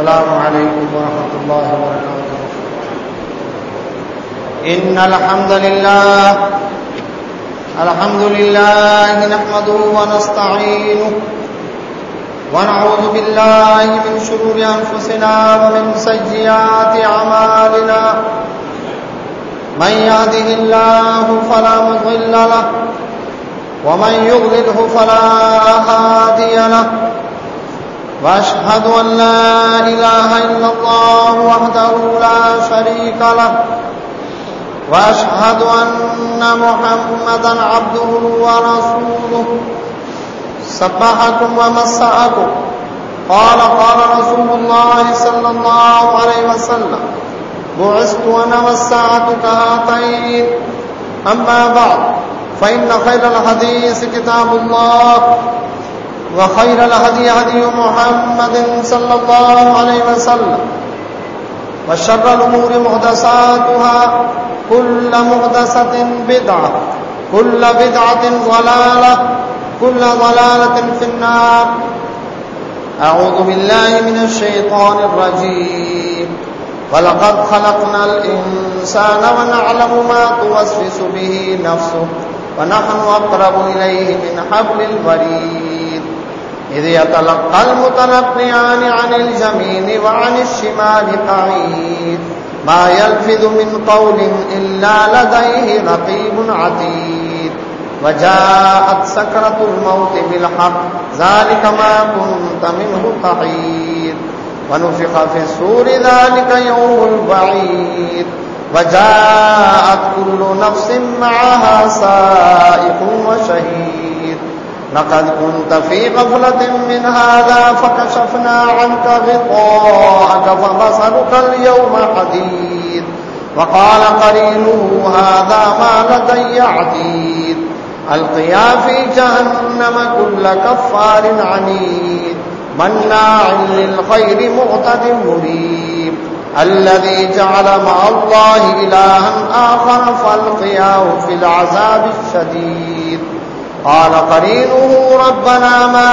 السلام عليكم ورحمة الله وبركاته. إن الحمد لله الحمد لله نحمده ونستعينه، ونعوذ بالله من شرور أنفسنا ومن سيئات عمالنا من يهده الله فلا مضل له، ومن يغلله فلا هادي له. وأشهد أن لا إله إلا الله وحده لا شريك له وأشهد أن محمدا عبده ورسوله سبحكم ومسعكم قال قال رسول الله صلى الله عليه وسلم بعثت أنا والساعة كهاتين أما بعد فإن خير الحديث كتاب الله وخير الهدي هدي محمد صلى الله عليه وسلم. وشر الأمور محدثاتها كل محدثة بدعة. كل بدعة ضلالة. كل ضلالة في النار. أعوذ بالله من الشيطان الرجيم. ولقد خلقنا الإنسان ونعلم ما توسوس به نفسه ونحن أقرب إليه من حبل الوريد. إذ يتلقى المتلقيان عن الجمين وعن الشمال قعيد. ما يلفظ من قول إلا لديه رقيب عتيد. وجاءت سكرة الموت بالحق، ذلك ما كنت منه تحيد ونفخ في السور ذلك يوم البعيد. وجاءت كل نفس معها سائق وشهيد. لقد كنت في غفلة من هذا فكشفنا عنك غطاءك فبصرك اليوم حديد. وقال قرينه، هذا ما لدي عديد القيا في جهنم كل كفار عنيد. مناع للخير معتد مريب. الذي جعل مع الله إلها آخر فالقياه في العذاب الشديد. قال قرينه ربنا ما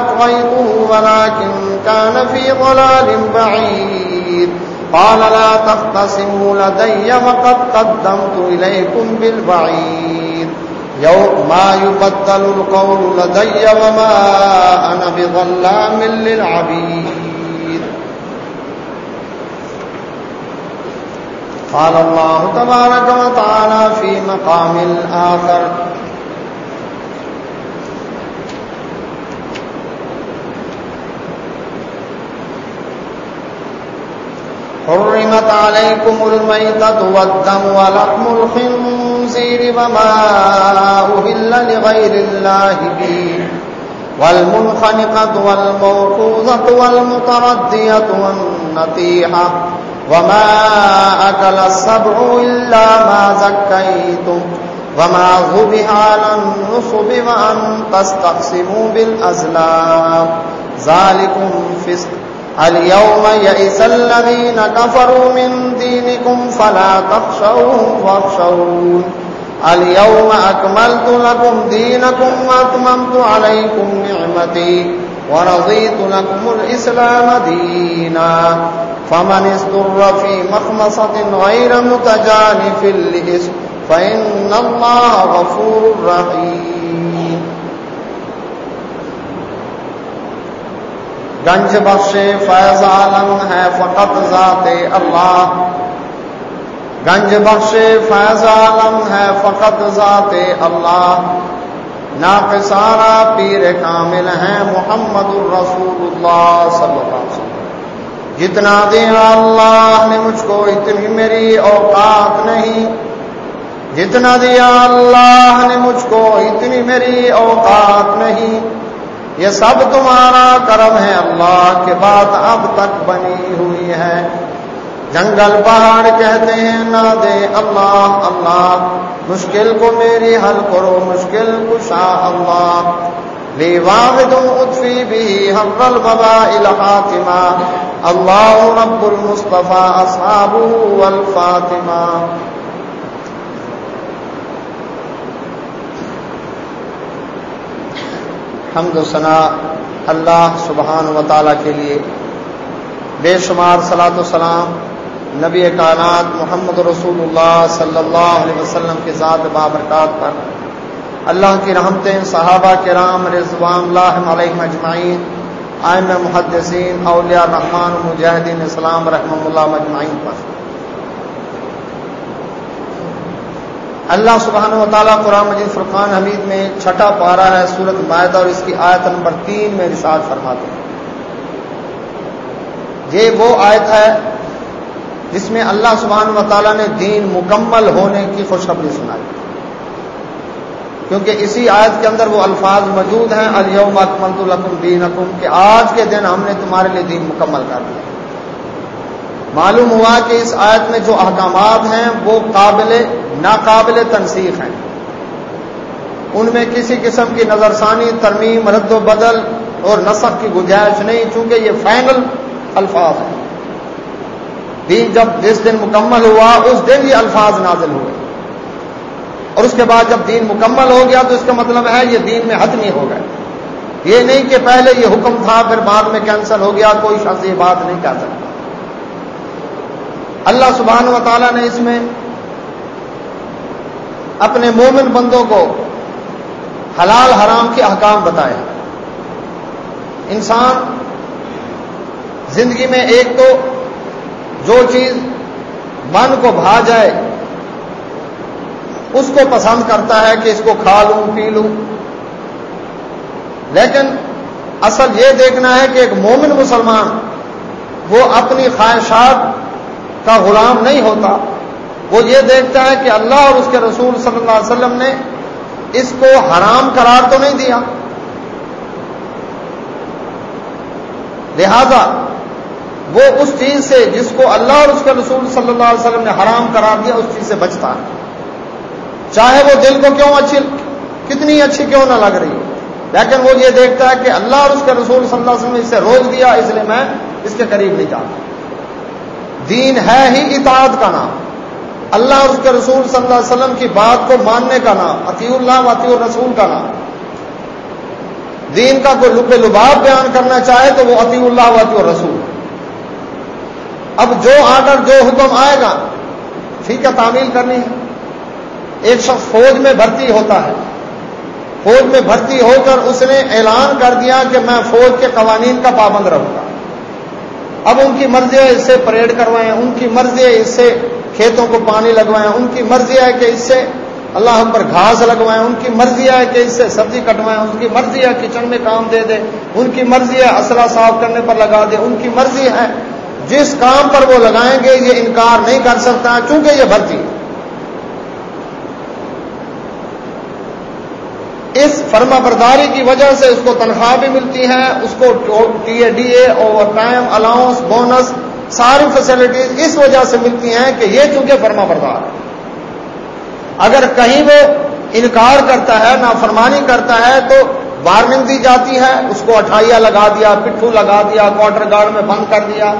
أطغيته ولكن كان في ضلال بعيد. قال لا تختصموا لدي وقد قدمت إليكم بالبعيد يوم ما يبدل القول لدي وما أنا بظلام للعبيد. قال الله تبارك وتعالى في مقام الآخر حرمت عليكم الميتة والدم ولحم الخنزير وما أهل لغير الله به والمنخنقة والموقوذة والمتردية والنطيحة وما أكل السبع إلا ما زكيتم وما ذبح على النصب وأن تستقسموا بالأزلام ذلكم فسق اليوم يئس الذين كفروا من دينكم فلا تخشوهم واخشون اليوم أكملت لكم دينكم وأتممت عليكم نعمتي ورضيت لكم الإسلام دينا. فمن استر في مخمصة غير متجانف لإسم فإن الله غفور رحيم. گنج بخش فیض عالم ہے فقط ذات اللہ۔ گنج بخش فیض عالم ہے فقط ذات اللہ۔ ناقصارا پیر کامل ہیں محمد الرسول اللہ صلی اللہ علیہ وسلم۔ جتنا دیا اللہ نے مجھ کو اتنی میری اوقات نہیں۔ جتنا دیا اللہ نے مجھ کو اتنی میری اوقات نہیں۔ یہ سب تمہارا کرم ہے اللہ کے بات اب تک بنی ہوئی ہے۔ جنگل پہاڑ کہتے ہیں، نہ دے اللہ اللہ، مشکل کو میری حل کرو، مشکل کشا اللہ۔ لی واحد اتفی بھی حر الببا الحاطمہ اللہ رب المصطفیٰ اصحاب الفاطمہ حمد و ثنا اللہ سبحان و تعالیٰ کے لیے بے شمار صلاۃ السلام نبی کائنات محمد رسول اللہ صلی اللہ علیہ وسلم کے ذات بابرکات پر۔ اللہ کی رحمتیں، صحابہ کرام، رضوان اللہ علیہ مجمعین آئم محدثین، اولیاء رحمان مجاہدین اسلام رحمۃ اللہ مجمعین پر۔ اللہ سبحانہ و تعالیٰ قرآن مجید فرقان حمید میں چھٹا پارا ہے سورت معاہدہ اور اس کی آیت نمبر تین میں رساد فرماتے ہیں۔ یہ وہ آیت ہے جس میں اللہ سبحانہ و تعالیٰ نے دین مکمل ہونے کی خوشخبری سنائی۔ کیونکہ اسی آیت کے اندر وہ الفاظ موجود ہیں الیوم اکملت الحکم دین کہ آج کے دن ہم نے تمہارے لیے دین مکمل کر دیا۔ معلوم ہوا کہ اس آیت میں جو احکامات ہیں وہ قابل ناقابل تنسیخ ہیں۔ ان میں کسی قسم کی نظر ثانی ترمیم، رد و بدل اور نسخ کی گنجائش نہیں، چونکہ یہ فائنل الفاظ ہیں۔ دین جب جس دن مکمل ہوا، اس دن یہ الفاظ نازل ہوئے۔ اور اس کے بعد جب دین مکمل ہو گیا، تو اس کا مطلب ہے یہ دین میں حتمی ہو گئے۔ یہ نہیں کہ پہلے یہ حکم تھا، پھر بعد میں کینسل ہو گیا، کوئی شخص یہ بات نہیں کر سکتا۔ اللہ سبحانہ و تعالیٰ نے اس میں اپنے مومن بندوں کو حلال حرام کے احکام بتائے انسان زندگی میں ایک تو جو چیز من کو بھا جائے، اس کو پسند کرتا ہے کہ اس کو کھا لوں، پی لوں۔ لیکن اصل یہ دیکھنا ہے کہ ایک مومن مسلمان وہ اپنی خواہشات کا غلام نہیں ہوتا۔ وہ یہ دیکھتا ہے کہ اللہ اور اس کے رسول صلی اللہ علیہ وسلم نے اس کو حرام قرار تو نہیں دیا۔ لہذا وہ اس چیز سے جس کو اللہ اور اس کے رسول صلی اللہ علیہ وسلم نے حرام قرار دیا، اس چیز سے بچتا ہے۔ چاہے وہ دل کو کیوں اچھی، کتنی اچھی کیوں نہ لگ رہی ہو۔ لیکن وہ یہ دیکھتا ہے کہ اللہ اور اس کے رسول صلی اللہ علیہ وسلم نے اسے روک دیا، اس لیے میں اس کے قریب نہیں جاتا۔ دین ہے ہی اطاعت کا نام۔ اللہ اور اس کے رسول صلی اللہ علیہ وسلم کی بات کو ماننے کا نام عطی اللہ عطی الرسول کا نام۔ دین کا کوئی لب لباب بیان کرنا چاہے تو وہ عطی اللہ عطی الرسول۔ اب جو آڈر، جو حکم آئے گا، ٹھیک ہے، تعمیل کرنی ہے۔ ایک شخص فوج میں بھرتی ہوتا ہے۔ فوج میں بھرتی ہو کر اس نے اعلان کر دیا کہ میں فوج کے قوانین کا پابند رہوں گا۔ اب ان کی مرضی ہے اس سے پریڈ کروائیں، ان کی مرضی ہے اس سے کھیتوں کو پانی لگوائیں، ان کی مرضی ہے کہ اس سے اللہ ہم پر گھاس لگوائیں، ان کی مرضی ہے کہ اس سے سبزی کٹوائیں، ان کی مرضی ہے کچن میں کام دے دیں ان کی مرضی ہے اسلحہ صاف کرنے پر لگا دیں ان کی مرضی ہے۔ جس کام پر وہ لگائیں گے، یہ انکار نہیں کر سکتا، چونکہ یہ بھرتی اس فرما برداری کی وجہ سے اس کو تنخواہ بھی ملتی ہے، اس کو T A, D A over time allowance bonus ساری فیسلٹیز اس وجہ سے ملتی ہیں کہ یہ چونکہ فرما بردار ہے۔ اگر کہیں وہ انکار کرتا ہے، نافرمانی کرتا ہے، تو وارننگ دی جاتی ہے، اس کو اٹھائیا لگا دیا، پٹھو لگا دیا کوارٹر گارڈ میں بند کر دیا۔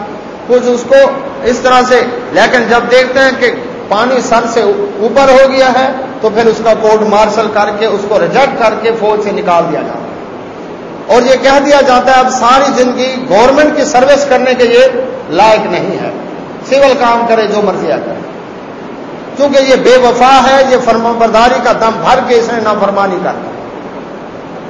کچھ اس کو اس طرح سے، لیکن جب دیکھتے ہیں کہ پانی سر سے اوپر ہو گیا ہے تو پھر اس کا کوڈ مارشل کر کے اس کو ریجیکٹ کر کے فوج سے نکال دیا جاتا ہے۔ اور یہ کہہ دیا جاتا ہے اب ساری زندگی گورنمنٹ کی سروس کرنے کے یہ لائق نہیں ہے۔ سول کام کرے جو مرضی کرے۔ کیونکہ یہ بے وفا ہے، یہ فرما برداری کا دم بھر کے اس نے نافرمانی کرتا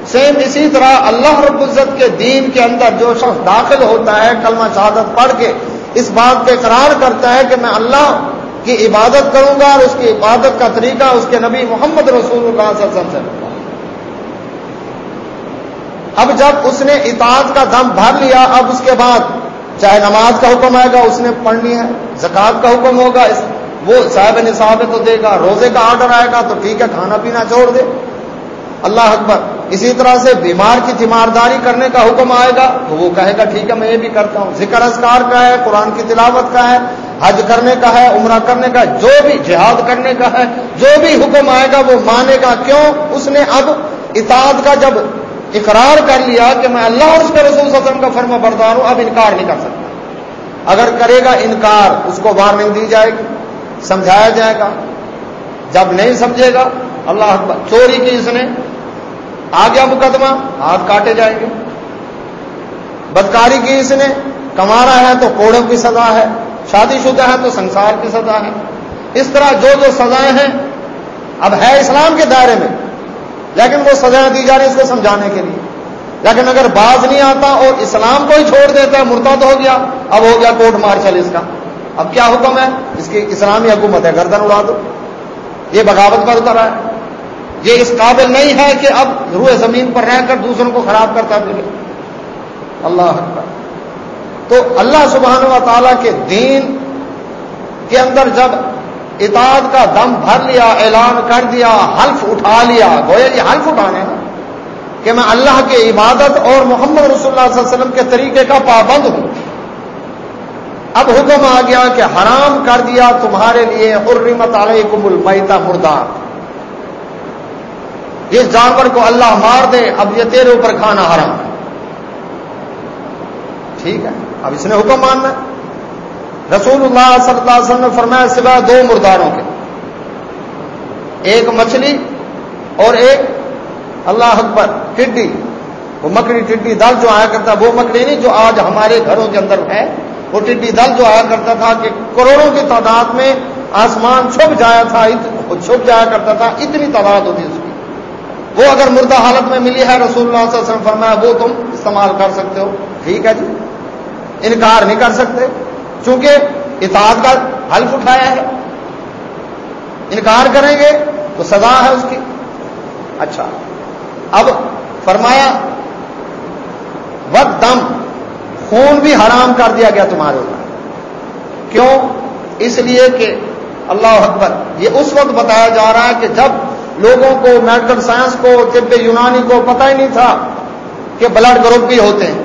سیم اسی طرح اللہ رب العزت کے دین کے اندر جو شخص داخل ہوتا ہے، کلمہ شہادت پڑھ کے اس بات پہ اقرار کرتا ہے کہ میں اللہ کی عبادت کروں گا اور اس کی عبادت کا طریقہ اس کے نبی محمد رسول اللہ صلی اللہ علیہ وسلم سے۔ اب جب اس نے اطاعت کا دم بھر لیا، اب اس کے بعد چاہے نماز کا حکم آئے گا، اس نے پڑھنی ہے زکات کا حکم ہوگا وہ صاحب نصاب تو دے گا، روزے کا آرڈر آئے گا تو ٹھیک ہے، کھانا پینا چھوڑ دے۔ اللہ اکبر۔ اسی طرح سے بیمار کی تیمارداری کرنے کا حکم آئے گا تو وہ کہے گا ٹھیک ہے، میں یہ بھی کرتا ہوں۔ ذکر اذکار کا ہے، قرآن کی تلاوت کا ہے، حج کرنے کا ہے، عمرہ کرنے کا ہے، جو بھی جہاد کرنے کا ہے، جو بھی حکم آئے گا وہ مانے گا۔ کیوں؟ اس نے اب اطاعت کا جب اقرار کر لیا کہ میں اللہ اور اس کے رسول وسلم کا فرما بردار ہوں، اب انکار نہیں کر سکتا۔ اگر کرے گا انکار، اس کو وارننگ دی جائے گی، سمجھایا جائے گا۔ جب نہیں سمجھے گا، اللہ اکبر، چوری کی اس نے آ گیا مقدمہ، ہاتھ کاٹے جائیں گے۔ بدکاری کی اس نے کمارا ہے تو کوڑوں کی سزا ہے، شادی شدہ ہے تو سنسار کی سزا ہے۔ اس طرح جو جو سزائیں ہیں، اب ہے اسلام کے دائرے میں، لیکن وہ سزائیں دی جا رہی اس کو سمجھانے کے لیے۔ لیکن اگر باز نہیں آتا اور اسلام کو ہی چھوڑ دیتا ہے، مرتد ہو گیا، اب ہو گیا کوٹ مارشل اس کا۔ اب کیا حکم ہے؟ اس کی اسلامی حکومت ہے، گردن اڑا دو۔ یہ بغاوت کا اتر ہے۔ یہ اس قابل نہیں ہے کہ اب روئے زمین پر رہ کر دوسروں کو خراب کرتا پھر اللہ اکبر۔ تو اللہ سبحانہ و تعالیٰ کے دین کے اندر جب اطاعت کا دم بھر لیا، اعلان کر دیا، حلف اٹھا لیا، گویا یہ حلف اٹھانے نا کہ میں اللہ کی عبادت اور محمد رسول اللہ صلی اللہ علیہ وسلم کے طریقے کا پابند ہوں۔ اب حکم آ گیا کہ حرام کر دیا، تمہارے لیے حرمت علیکم المیتا مردار جس جانور کو اللہ مار دے، اب یہ تیرے اوپر کھانا حرام ہے۔ ٹھیک ہے؟ اب اس نے حکم ماننا۔ رسول اللہ صلی اللہ علیہ وسلم نے فرمایا سوائے دو مرداروں کے۔ ایک مچھلی اور ایک اللہ اکبر، ٹڈی۔ وہ مکڑی، ٹڈی دل جو آیا کرتا، وہ مکڑی نہیں جو آج ہمارے گھروں کے اندر ہے۔ وہ ٹڈی دل جو آیا کرتا تھا کہ کروڑوں کی تعداد میں آسمان چھپ جایا تھا چھپ جایا کرتا تھا، اتنی تعداد ہوتی اس وہ اگر مردہ حالت میں ملی ہے، رسول اللہ صلی اللہ علیہ وسلم فرمایا، وہ تم استعمال کر سکتے ہو۔ ٹھیک ہے جی۔ انکار نہیں کر سکتے۔ چونکہ اطاعت کا حلف اٹھایا ہے۔ انکار کریں گے تو سزا ہے اس کی۔ اچھا۔ اب فرمایا وقت دم خون بھی حرام کر دیا گیا تمہارے اوپر۔ کیوں؟ اس لیے کہ اللہ اکبر، یہ اس وقت بتایا جا رہا ہے کہ جب لوگوں کو، میڈیکل سائنس کو، طب یونانی کو پتہ ہی نہیں تھا کہ بلڈ گروپ بھی ہوتے ہیں۔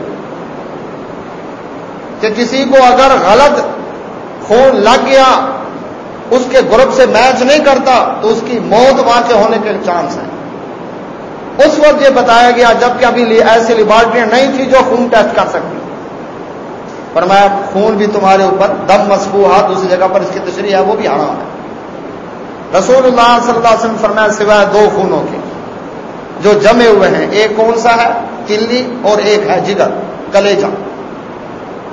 کہ کسی کو اگر غلط خون لگ گیا، اس کے گروپ سے میچ نہیں کرتا، تو اس کی موت واقع ہونے کے چانس ہیں۔ اس وقت یہ بتایا گیا، جبکہ ابھی ایسی لیبارٹریاں نہیں تھی جو خون ٹیسٹ کر سکتی۔ فرمایا، خون بھی تمہارے اوپر، دم ہاتھ دوسری جگہ پر اس کی تشریح ہے، وہ بھی حرام ہے۔ رسول اللہ صلی اللہ علیہ وسلم فرمایا سوائے دو خونوں کے جو جمے ہوئے ہیں، ایک کون سا ہے؟ کلی اور ایک ہے جگر کلیجا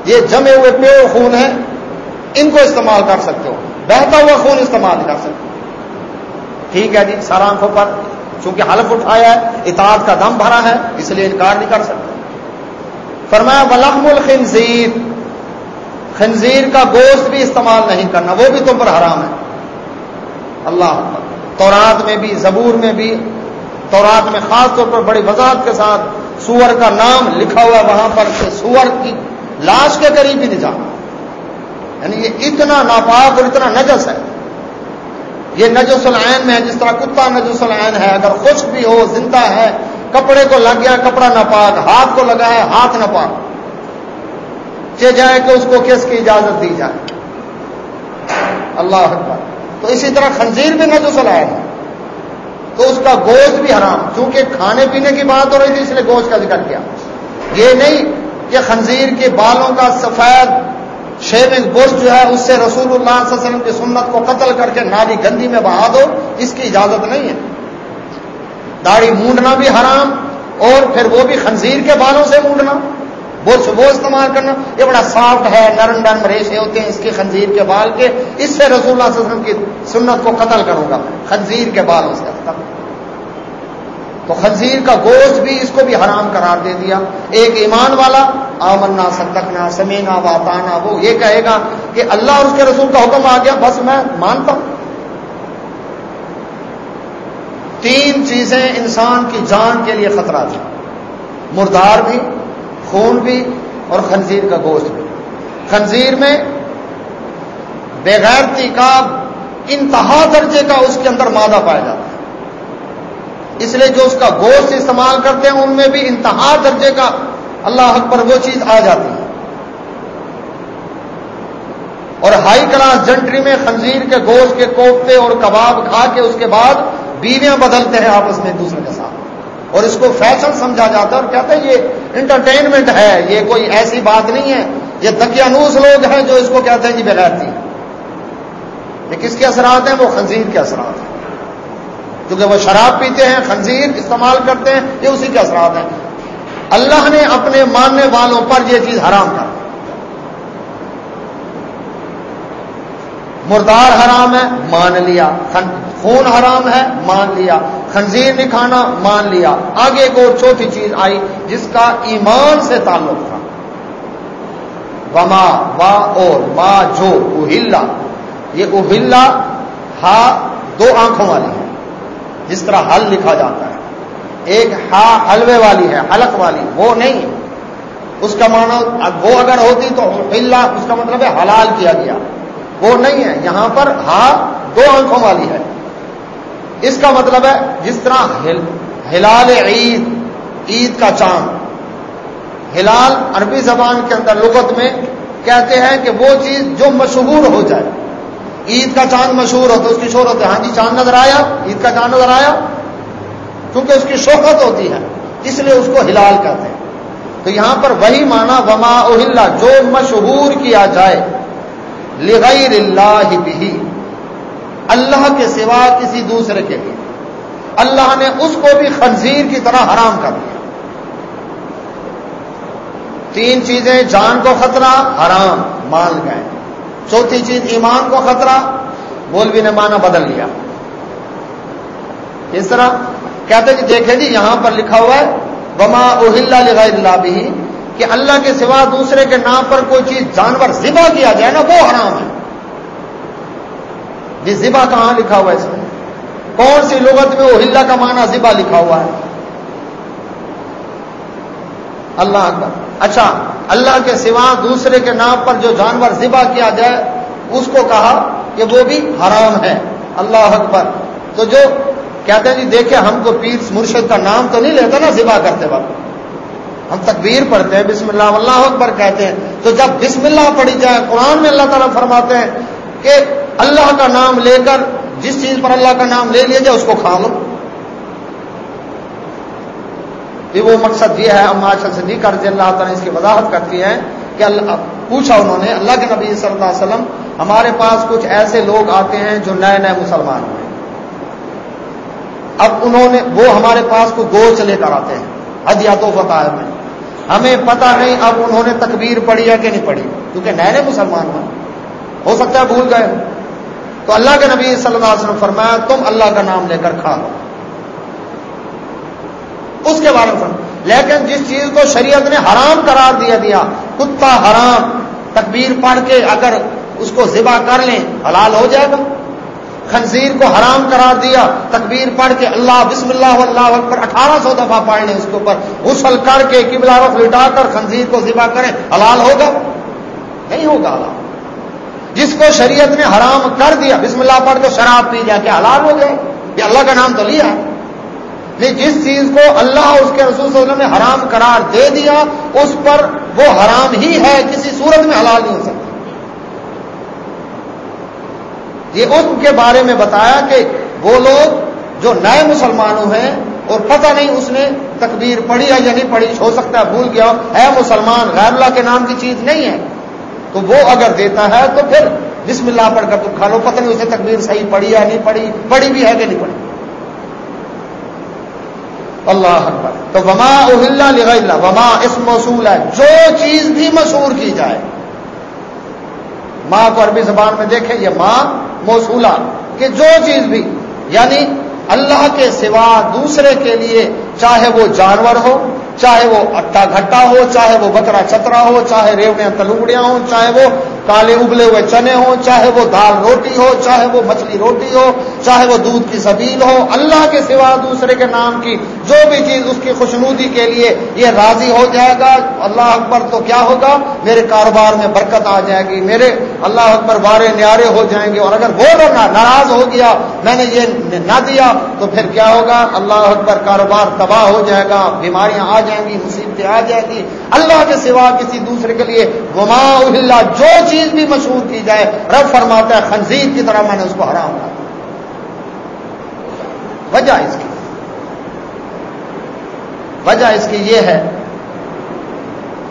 یہ جمے ہوئے پیو خون ہیں، ان کو استعمال کر سکتے ہو۔ بہتا ہوا خون استعمال نہیں کر سکتے۔ ٹھیک ہے جی سر آنکھوں پر، چونکہ حلف اٹھایا ہے، اطاعت کا دم بھرا ہے، اس لیے انکار نہیں کر سکتے۔ فرمایا، ولحم الخنزیر خنزیر کا گوشت بھی استعمال نہیں کرنا، وہ بھی تم پر حرام ہے۔ اللہ تورات میں بھی، زبور میں بھی، تورات میں خاص طور پر بڑی وضاحت کے ساتھ سور کا نام لکھا ہوا وہاں پر کہ سور کی لاش کے قریب ہی نہیں جانا۔ یعنی یہ اتنا ناپاک اور اتنا نجس ہے۔ یہ نجس العین میں ہے، جس طرح کتا نجس العین ہے۔ اگر خشک بھی ہو، زندہ ہے، کپڑے کو لگ گیا، کپڑا ناپاک، ہاتھ کو لگا ہے ہاتھ ناپاک۔ چے جائے کہ اس کو کس کی اجازت دی جائے؟ اللہ اکبر۔ تو اسی طرح خنزیر بھی نجس العین ہے تو اس کا گوشت بھی حرام، چونکہ کھانے پینے کی بات ہو رہی تھی، اس لیے گوشت کا ذکر کیا۔ یہ نہیں کہ خنزیر کے بالوں کا سفید شیونگ برش جو ہے، اس سے رسول اللہ صلی اللہ علیہ وسلم کی سنت کو قتل کر کے نالی گندی میں بہا دو، اس کی اجازت نہیں ہے۔ داڑھی مونڈنا بھی حرام اور پھر وہ بھی خنزیر کے بالوں سے مونڈنا۔ برش وہ استعمال کرنا، یہ بڑا سافٹ ہے، نرم نرم ریشے ہوتے ہیں اس کے خنزیر کے بال کے۔ اس سے رسول اللہ صلی اللہ علیہ وسلم کی سنت کو قتل کروں گا خنزیر کے بال بالوں سے تو خنزیر کا گوشت بھی اس کو بھی حرام قرار دے دیا۔ ایک ایمان والا، آمنا، صدقنا، سمینا واتانا وہ یہ کہے گا کہ اللہ اور اس کے رسول کا حکم آ گیا، بس میں مانتا ہوں۔ تین چیزیں انسان کی جان کے لیے خطرہ تھی مردار بھی خون بھی اور خنزیر کا گوشت بھی۔ خنزیر میں بغیرتی کا انتہا درجے کا اس کے اندر مادہ پایا جاتا ہے۔ اس لیے جو اس کا گوشت استعمال کرتے ہیں، ان میں بھی انتہا درجے کا اللہ حق پر وہ چیز آ جاتی ہے۔ اور ہائی کلاس جنٹری میں خنزیر کے گوشت کے کوفتے اور کباب کھا کے اس کے بعد بیویاں بدلتے ہیں آپس میں ایک دوسرے کے ساتھ۔ اور اس کو فیشن سمجھا جاتا ہے اور کہتے ہیں یہ انٹرٹینمنٹ ہے، یہ کوئی ایسی بات نہیں ہے۔ یہ تکیانوس لوگ ہیں جو اس کو کہتے ہیں جی بغیرتی۔ یہ کس کے اثرات ہیں؟ وہ خنزیر کے اثرات ہیں۔ کیونکہ وہ شراب پیتے ہیں، خنزیر استعمال کرتے ہیں، یہ اسی کے اثرات ہیں۔ اللہ نے اپنے ماننے والوں پر یہ چیز حرام کر مردار حرام ہے، مان لیا۔ خون حرام ہے، مان لیا۔ خنزیر نہیں کھانا، مان لیا۔ آگے کو چوتھی چیز آئی جس کا ایمان سے تعلق تھا۔ وما وا اور ما جو اہلا یہ اہلا ہا دو آنکھوں والی ہے، جس طرح حل لکھا جاتا ہے۔ ایک ہا حلوے والی ہے، حلق والی، وہ نہیں۔ اس کا معنی وہ اگر ہوتی تو اللہ اس کا مطلب ہے حلال کیا گیا۔ وہ نہیں ہے۔ یہاں پر ہا دو آنکھوں والی ہے۔ اس کا مطلب ہے جس طرح ہلال عید عید کا چاند۔ ہلال عربی زبان کے اندر لغت میں کہتے ہیں کہ وہ چیز جو مشہور ہو جائے۔ عید کا چاند مشہور ہوتا ہے اس کی شہرت ہے۔ ہاں جی چاند نظر آیا، عید کا چاند نظر آیا۔ کیونکہ اس کی شوقت ہوتی ہے، اس لیے اس کو ہلال کہتے ہیں۔ تو یہاں پر وہی مانا وما اہل جو مشہور کیا جائے۔ لغیر اللہ بھی۔ اللہ کے سوا کسی دوسرے کے لیے۔ اللہ نے اس کو بھی خنزیر کی طرح حرام کر دیا۔ تین چیزیں، جان کو خطرہ، حرام مان گئے۔ چوتھی چیز، ایمان کو خطرہ۔ مولوی نے مانا بدل لیا۔ اس طرح کہتے کہ دیکھیں جی یہاں پر لکھا ہوا ہے بما اہل لغیر اللہ بھی کہ اللہ کے سوا دوسرے کے نام پر کوئی چیز جانور ذبح کیا جائے نا، وہ حرام ہے۔ جی ذبح کہاں لکھا ہوا ہے اس میں؟ کون سی لغت میں اہل کا معنی ذبح لکھا ہوا ہے؟ اللہ اکبر۔ اچھا اللہ کے سوا دوسرے کے نام پر جو جانور ذبح کیا جائے، اس کو کہا کہ وہ بھی حرام ہے۔ اللہ اکبر۔ تو جو کہتے ہیں جی دیکھیں ہم کو پیر مرشد کا نام تو نہیں لیتا نا ذبح کرتے وقت۔ ہم تکبیر پڑھتے ہیں، بسم اللہ اللہ اکبر کہتے ہیں۔ تو جب بسم اللہ پڑھی جائے، قرآن میں اللہ تعالیٰ فرماتے ہیں کہ اللہ کا نام لے کر، جس چیز پر اللہ کا نام لے لیا جائے، اس کو کھا لو۔ یہ وہ مقصد یہ ہے اما سے نہیں کرتے اللہ تعالیٰ اس کی وضاحت کرتی ہے کہ اللہ، پوچھا انہوں نے، اللہ کے نبی صلی اللہ علیہ وسلم، ہمارے پاس کچھ ایسے لوگ آتے ہیں جو نئے نئے مسلمان ہوئے اب انہوں نے، وہ ہمارے پاس کو گوشت لے کر آتے ہیں ادیات و فتح میں ہمیں پتہ نہیں، اب انہوں نے تکبیر پڑھی ہے کہ نہیں پڑھی؟ کیونکہ نئے نئے مسلمان ہیں۔ ہو سکتا ہے بھول گئے۔ تو اللہ کے نبی صلی اللہ علیہ وسلم فرمایا، تم اللہ کا نام لے کر کھا۔ لو اس کے بارے میں لیکن جس چیز کو شریعت نے حرام قرار دیا دیا، کتا حرام، تکبیر پڑھ کے اگر اس کو ذبح کر لیں، حلال ہو جائے گا۔ خنزیر کو حرام قرار دیا، تکبیر پڑھ کے اللہ، بسم اللہ اللہ اکبر، اٹھارہ سو دفعہ پڑھ لیں اس کے اوپر غسل کر کے قبلہ رخ لٹا کر خنزیر کو ذبح کریں، حلال ہوگا؟ نہیں ہوگا حلال۔ جس کو شریعت نے حرام کر دیا، بسم اللہ پڑھ کے شراب پی جائے کہ حلال ہو گئے، یہ اللہ کا نام تو لیا جس چیز کو اللہ اس کے رسول صلی اللہ علیہ وسلم نے حرام قرار دے دیا، اس پر وہ حرام ہی ہے، کسی صورت میں حلال نہیں ہو سکتا۔ یہ ان کے بارے میں بتایا کہ وہ لوگ جو نئے مسلمانوں ہیں اور پتہ نہیں اس نے تکبیر پڑھی ہے یا نہیں پڑھی، ہو سکتا ہے بھول گیا ہے مسلمان، غیر اللہ کے نام کی چیز نہیں ہے۔ تو وہ اگر دیتا ہے تو پھر بسم اللہ پڑھ کر تم کھا لو، پتہ نہیں اسے تکبیر صحیح پڑھی ہے نہیں پڑھی پڑھی بھی ہے کہ نہیں پڑھی۔ اللہ اکبر۔ تو وما اہل وما اس موصول ہے جو چیز بھی مشہور کی جائے۔ ماں کو عربی زبان میں دیکھیں، یہ ماں موصولہ، کہ جو چیز بھی یعنی اللہ کے سوا دوسرے کے لیے چاہے وہ جانور ہو، چاہے وہ اٹا گھٹا ہو، چاہے وہ بکرا چترا ہو، چاہے ریوڑیاں تلوڑیاں ہوں، چاہے وہ کالے ابلے ہوئے چنے ہوں، چاہے وہ دال روٹی ہو، چاہے وہ مچھلی روٹی ہو، چاہے وہ دودھ کی سبیل ہو، اللہ کے سوا دوسرے کے نام کی جو بھی چیز اس کی خوشنودی کے لیے یہ راضی ہو جائے گا، اللہ اکبر تو کیا ہوگا؟ میرے کاروبار میں برکت آ جائے گی، میرے اللہ اکبر بارے نیارے ہو جائیں گے، اور اگر وہ ناراض ہو گیا، میں نے یہ نہ دیا، تو پھر کیا ہوگا؟ اللہ اکبر کاروبار تباہ ہو جائے گا، بیماریاں آ جائیں گی، مصیبتیں آ جائیں گی، اللہ کے سوا کسی دوسرے کے لیے وما جو چیز بھی مشہور کی جائے، رب فرماتا ہے، خنزیر کی طرح میں نے اس کو حرام کر وجہ اس کی۔ وجہ اس کی یہ ہے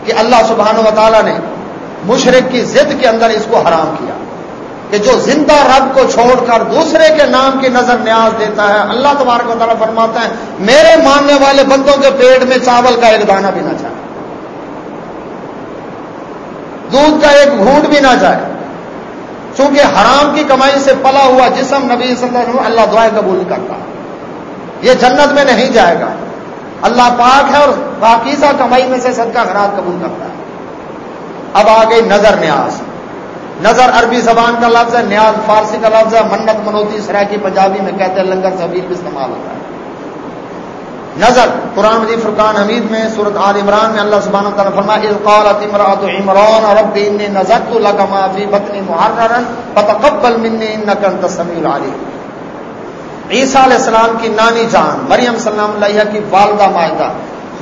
کہ اللہ سبحانہ و تعالیٰ نے مشرق کی ضد کے اندر اس کو حرام کیا۔ کہ جو زندہ رب کو چھوڑ کر دوسرے کے نام کی نظر نیاز دیتا ہے، اللہ تبارک و تعالیٰ فرماتا ہے، میرے ماننے والے بندوں کے پیٹ میں چاول کا ایک دانہ بھی نہ جائے دودھ کا ایک گھونٹ بھی نہ جائے۔ چونکہ حرام کی کمائی سے پلا ہوا جسم نبی صلی اللہ علیہ وسلم اللہ دعائیں قبول کرتا۔ یہ جنت میں نہیں جائے گا۔ اللہ پاک ہے اور باقیزہ کمائی میں سے صدقہ خراب قبول کرتا ہے۔ اب آ گئی نظر نیاز۔ نظر عربی زبان کا لفظ ہے، نیاز فارسی کا لفظ ہے، منت منوتی سرائکی پنجابی میں کہتے ہیں، لنگر سبیر بھی استعمال ہوتا ہے۔ نظر قرآن مجید، فرقان حمید میں صورت عال عمران میں اللہ سبحانہ تعالیٰ فرما قالت امراۃ عمران، رب انی نظرت لك ما في بطني محررا، فتقبل مني انك انت السميع عیسیٰ علیہ السلام کی نانی جان، مریم سلام علیہ کی والدہ معاہدہ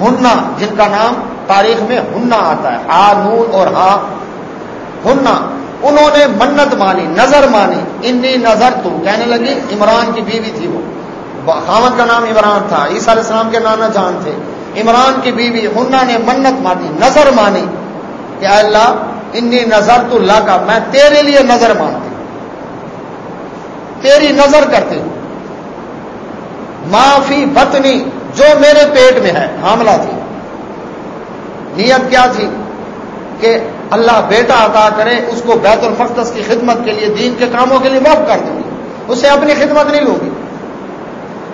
ہننا جن کا نام تاریخ میں ہننا آتا ہے ہا نون اور ہا ہننا انہوں نے منت مانی، نظر مانی انی نظر تو کہنے لگی، عمران کی بیوی تھی وہ۔ خامد کا نام عمران تھا، عیسیٰ علیہ السلام کے نانا جان تھے۔ عمران کی بیوی ہننا نے منت مانی، نظر مانی کہ اللہ، انی نظر تو اللہ کا میں تیرے لیے نظر مانتی۔ تیری نظر کرتی ہوں معافی بتنی جو میرے پیٹ میں ہے، حاملہ تھی۔ نیت کیا تھی؟ کہ اللہ بیٹا عطا کرے، اس کو بیت الفقدس کی خدمت کے لیے، دین کے کاموں کے لیے معاف کر دوں۔ گی اسے اپنی خدمت نہیں لوں گی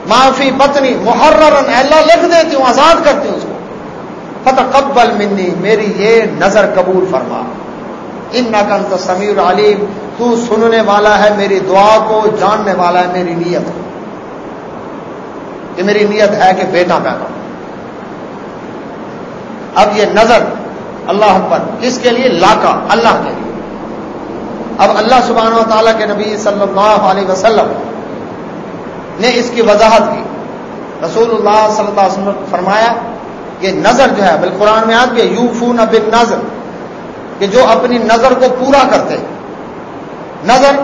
معافی پتنی محرر اللہ لکھ دیتی ہوں، آزاد کرتی ہوں اس کو۔ فتح قبل منی، میری یہ نظر قبول فرما۔ ان نقل سمیر علیم تو سننے والا ہے میری دعا کو، جاننے والا ہے میری نیت کو۔ کہ میری نیت ہے کہ بیٹا پیدا اب یہ نظر اللہ پر کس کے لیے لاکا، اللہ کے لیے۔ اب اللہ سبحانہ و تعالیٰ کے نبی صلی اللہ علیہ وسلم نے اس کی وضاحت کی۔ رسول اللہ صلی اللہ علیہ وسلم فرمایا کہ نظر جو ہے بال قرآن میں آج یو فون بن نظر کہ جو اپنی نظر کو پورا کرتے۔ نظر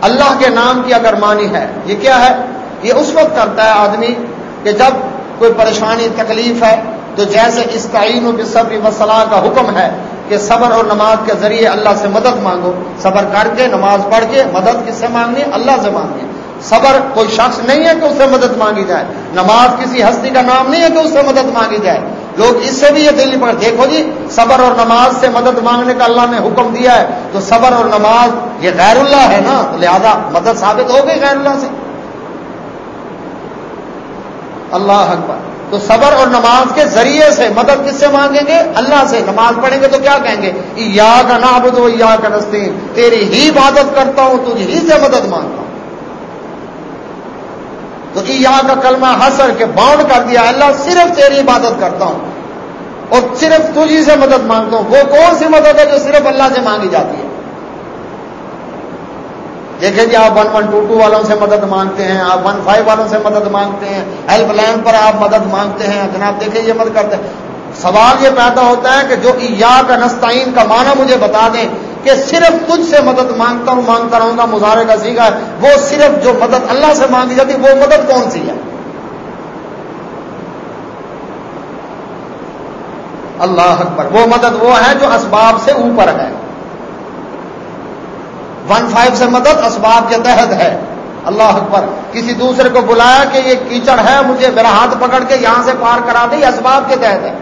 اللہ کے نام کی اگر مانی ہے، یہ کیا ہے؟ یہ اس وقت کرتا ہے آدمی کہ جب کوئی پریشانی، تکلیف ہے، تو جیسے اس تعین و بصبری وصلاح کا حکم ہے کہ صبر اور نماز کے ذریعے اللہ سے مدد مانگو۔ صبر کر کے، نماز پڑھ کے، مدد کس سے مانگنی؟ اللہ سے مانگنی۔ صبر کوئی شخص نہیں ہے کہ اس سے مدد مانگی جائے۔ نماز کسی ہستی کا نام نہیں ہے کہ اس سے مدد مانگی جائے۔ لوگ اس سے بھی یہ دل پڑ دیکھو جی صبر اور نماز سے مدد مانگنے کا اللہ نے حکم دیا ہے۔ تو صبر اور نماز یہ غیر اللہ ہے نا۔ تو لہذا مدد ثابت ہو گئی غیر اللہ سے۔ اللہ اکبر۔ تو صبر اور نماز کے ذریعے سے مدد کس سے مانگیں گے؟ اللہ سے۔ نماز پڑھیں گے تو کیا کہیں گے؟ یا کا نابد ہو یا کا نستے تیری ہی عبادت کرتا ہوں تجھ ہی سے مدد مانگتا ہوں۔ تو یہاں کا کلمہ حسر کے باؤنڈ کر دیا اللہ صرف تیری عبادت کرتا ہوں اور صرف تجھی سے مدد مانگتا ہوں۔ وہ کون سی مدد ہے جو صرف اللہ سے مانگی جاتی ہے؟ دیکھیں جی آپ ون ون ٹو ٹو والوں سے مدد مانگتے ہیں، آپ ون فائیو والوں سے مدد مانگتے ہیں ہیلپ لائن پر آپ مدد مانگتے ہیں۔ جناب، دیکھیں یہ مدد کرتے ہیں۔ سوال یہ پیدا ہوتا ہے کہ جو یا کا نستعین کا معنی مجھے بتا دیں کہ صرف تجھ سے مدد مانگتا ہوں، مانگتا رہوں گا، مظاہرے کا سیکھا ہے۔ وہ صرف جو مدد اللہ سے مانگی جاتی، وہ مدد کون سی ہے؟ اللہ اکبر۔ وہ مدد وہ ہے جو اسباب سے اوپر ہے۔ ون فائیو سے مدد اسباب کے تحت ہے۔ اللہ اکبر۔ کسی دوسرے کو بلایا کہ یہ کیچڑ ہے، مجھے میرا ہاتھ پکڑ کے یہاں سے پار کرا دے اسباب کے تحت ہے۔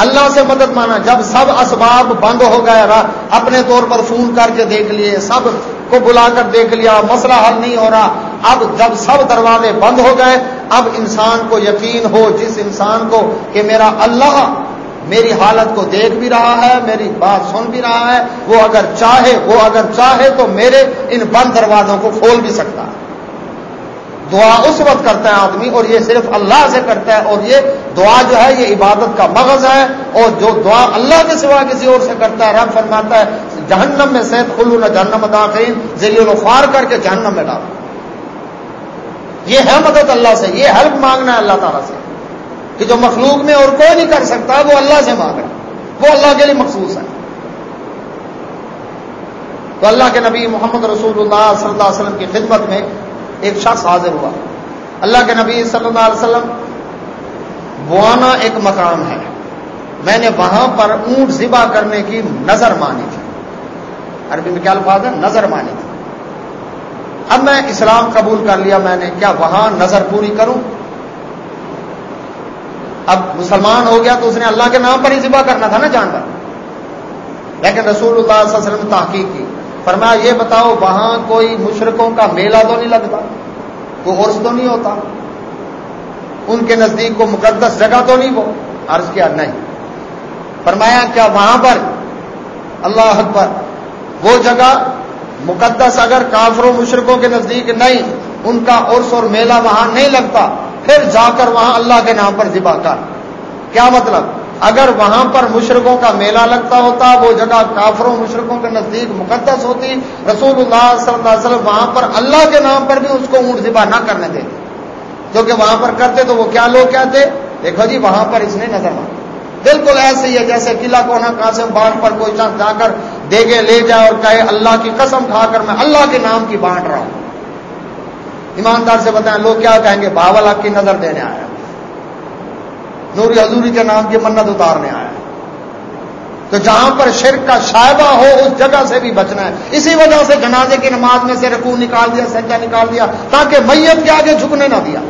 اللہ سے مدد مانا جب سب اسباب بند ہو گئے اپنے طور پر فون کر کے دیکھ لیے، سب کو بلا کر دیکھ لیا، مسئلہ حل نہیں ہو رہا۔ اب جب سب دروازے بند ہو گئے، اب انسان کو یقین ہو، جس انسان کو کہ میرا اللہ میری حالت کو دیکھ بھی رہا ہے، میری بات سن بھی رہا ہے، وہ اگر چاہے، وہ اگر چاہے تو میرے ان بند دروازوں کو کھول بھی سکتا ہے۔ دعا اس وقت کرتا ہے آدمی اور یہ صرف اللہ سے کرتا ہے اور یہ دعا جو ہے یہ عبادت کا مغز ہے اور جو دعا اللہ کے سوا کسی اور سے کرتا ہے، رب فرماتا ہے، جہنم میں سید خلو نہ جہنم داخین ذریعے الفار کر کے جہنم میں ڈالو یہ ہے مدد اللہ سے، یہ ہیلپ مانگنا ہے اللہ تعالیٰ سے۔ کہ جو مخلوق میں اور کوئی نہیں کر سکتا، وہ اللہ سے مانگ رہا وہ اللہ کے لیے مخصوص ہے۔ تو اللہ کے نبی محمد رسول اللہ صلی اللہ علیہ وسلم کی خدمت میں ایک شخص حاضر ہوا۔ اللہ کے نبی صلی اللہ علیہ وسلم، بوانا ایک مقام ہے۔ میں نے وہاں پر اونٹ ذبح کرنے کی نظر مانی تھی۔ عربی میں کیا الفاظ ہے نظر مانی تھی۔ اب میں اسلام قبول کر لیا، میں نے کیا وہاں نظر پوری کروں؟ اب مسلمان ہو گیا تو اس نے اللہ کے نام پر ہی ذبح کرنا تھا نا جانور۔ لیکن رسول اللہ صلی اللہ علیہ وسلم تحقیق کی۔ فرمایا، یہ بتاؤ، وہاں کوئی مشرقوں کا میلہ تو نہیں لگتا؟ کوئی عرص تو نہیں ہوتا؟ ان کے نزدیک کو مقدس جگہ تو نہیں وہ؟ عرض کیا، نہیں۔ فرمایا کیا وہاں پر؟ اللہ اکبر، وہ جگہ مقدس اگر کافروں مشرقوں کے نزدیک نہیں، ان کا عرس اور میلہ وہاں نہیں لگتا، پھر جا کر وہاں اللہ کے نام پر ذبح کر۔ کیا مطلب؟ اگر وہاں پر مشرقوں کا میلہ لگتا ہوتا، وہ جگہ کافروں مشرقوں کے نزدیک مقدس ہوتی۔ رسول اللہ صلی اللہ علیہ وسلم وہاں پر اللہ کے نام پر بھی اس کو اونٹ ذبح نہ کرنے دیتے۔ کیونکہ وہاں پر کرتے تو وہ کیا لوگ کہتے؟ دیکھو جی وہاں پر اس نے نظر مار بالکل ایسے ہی ہے، جیسے قلعہ کو نہ قاسم باغ پر کوئی چند جا کر دے گے لے جائے اور کہے، اللہ کی قسم کھا کر میں اللہ کے نام کی بانٹ رہا ہوں۔ ایماندار سے بتائیں، لوگ کیا کہیں گے؟ باول کی نظر دینے آیا نوری حضوری کے نام کی منت اتارنے آیا تو جہاں پر شرک کا شائبہ ہو، اس جگہ سے بھی بچنا ہے۔ اسی وجہ سے جنازے کی نماز میں سے رکوع نکال دیا سجا نکال دیا، تاکہ میت کے آگے جھکنے نہ دیا۔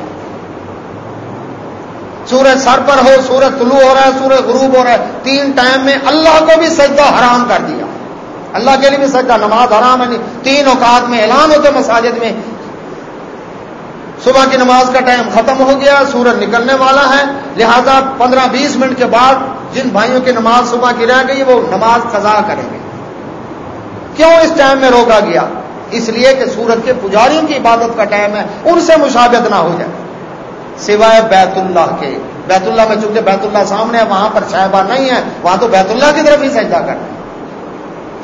سورج سر پر ہو سورج طلوع ہو رہا ہے سورج غروب ہو رہا ہے۔ تین ٹائم میں اللہ کو بھی سجدہ حرام کر دیا۔ اللہ کے لیے بھی سجدہ، نماز حرام ہے نہیں۔ تین اوقات میں، اعلان ہوتے مساجد میں صبح کی نماز کا ٹائم ختم ہو گیا، سورج نکلنے والا ہے۔ لہذا پندرہ بیس منٹ کے بعد جن بھائیوں کی نماز صبح کی رہ گئی، وہ نماز قضا کریں گے۔ کیوں اس ٹائم میں روکا گیا؟ اس لیے کہ سورج کے پجاریوں کی عبادت کا ٹائم ہے، ان سے مشابت نہ ہو جائے۔ سوائے بیت اللہ کے۔ بیت اللہ میں چونکہ بیت اللہ سامنے ہے، وہاں پر شہبہ نہیں ہے، وہاں تو بیت اللہ کی طرف ہی سجدہ کرنا۔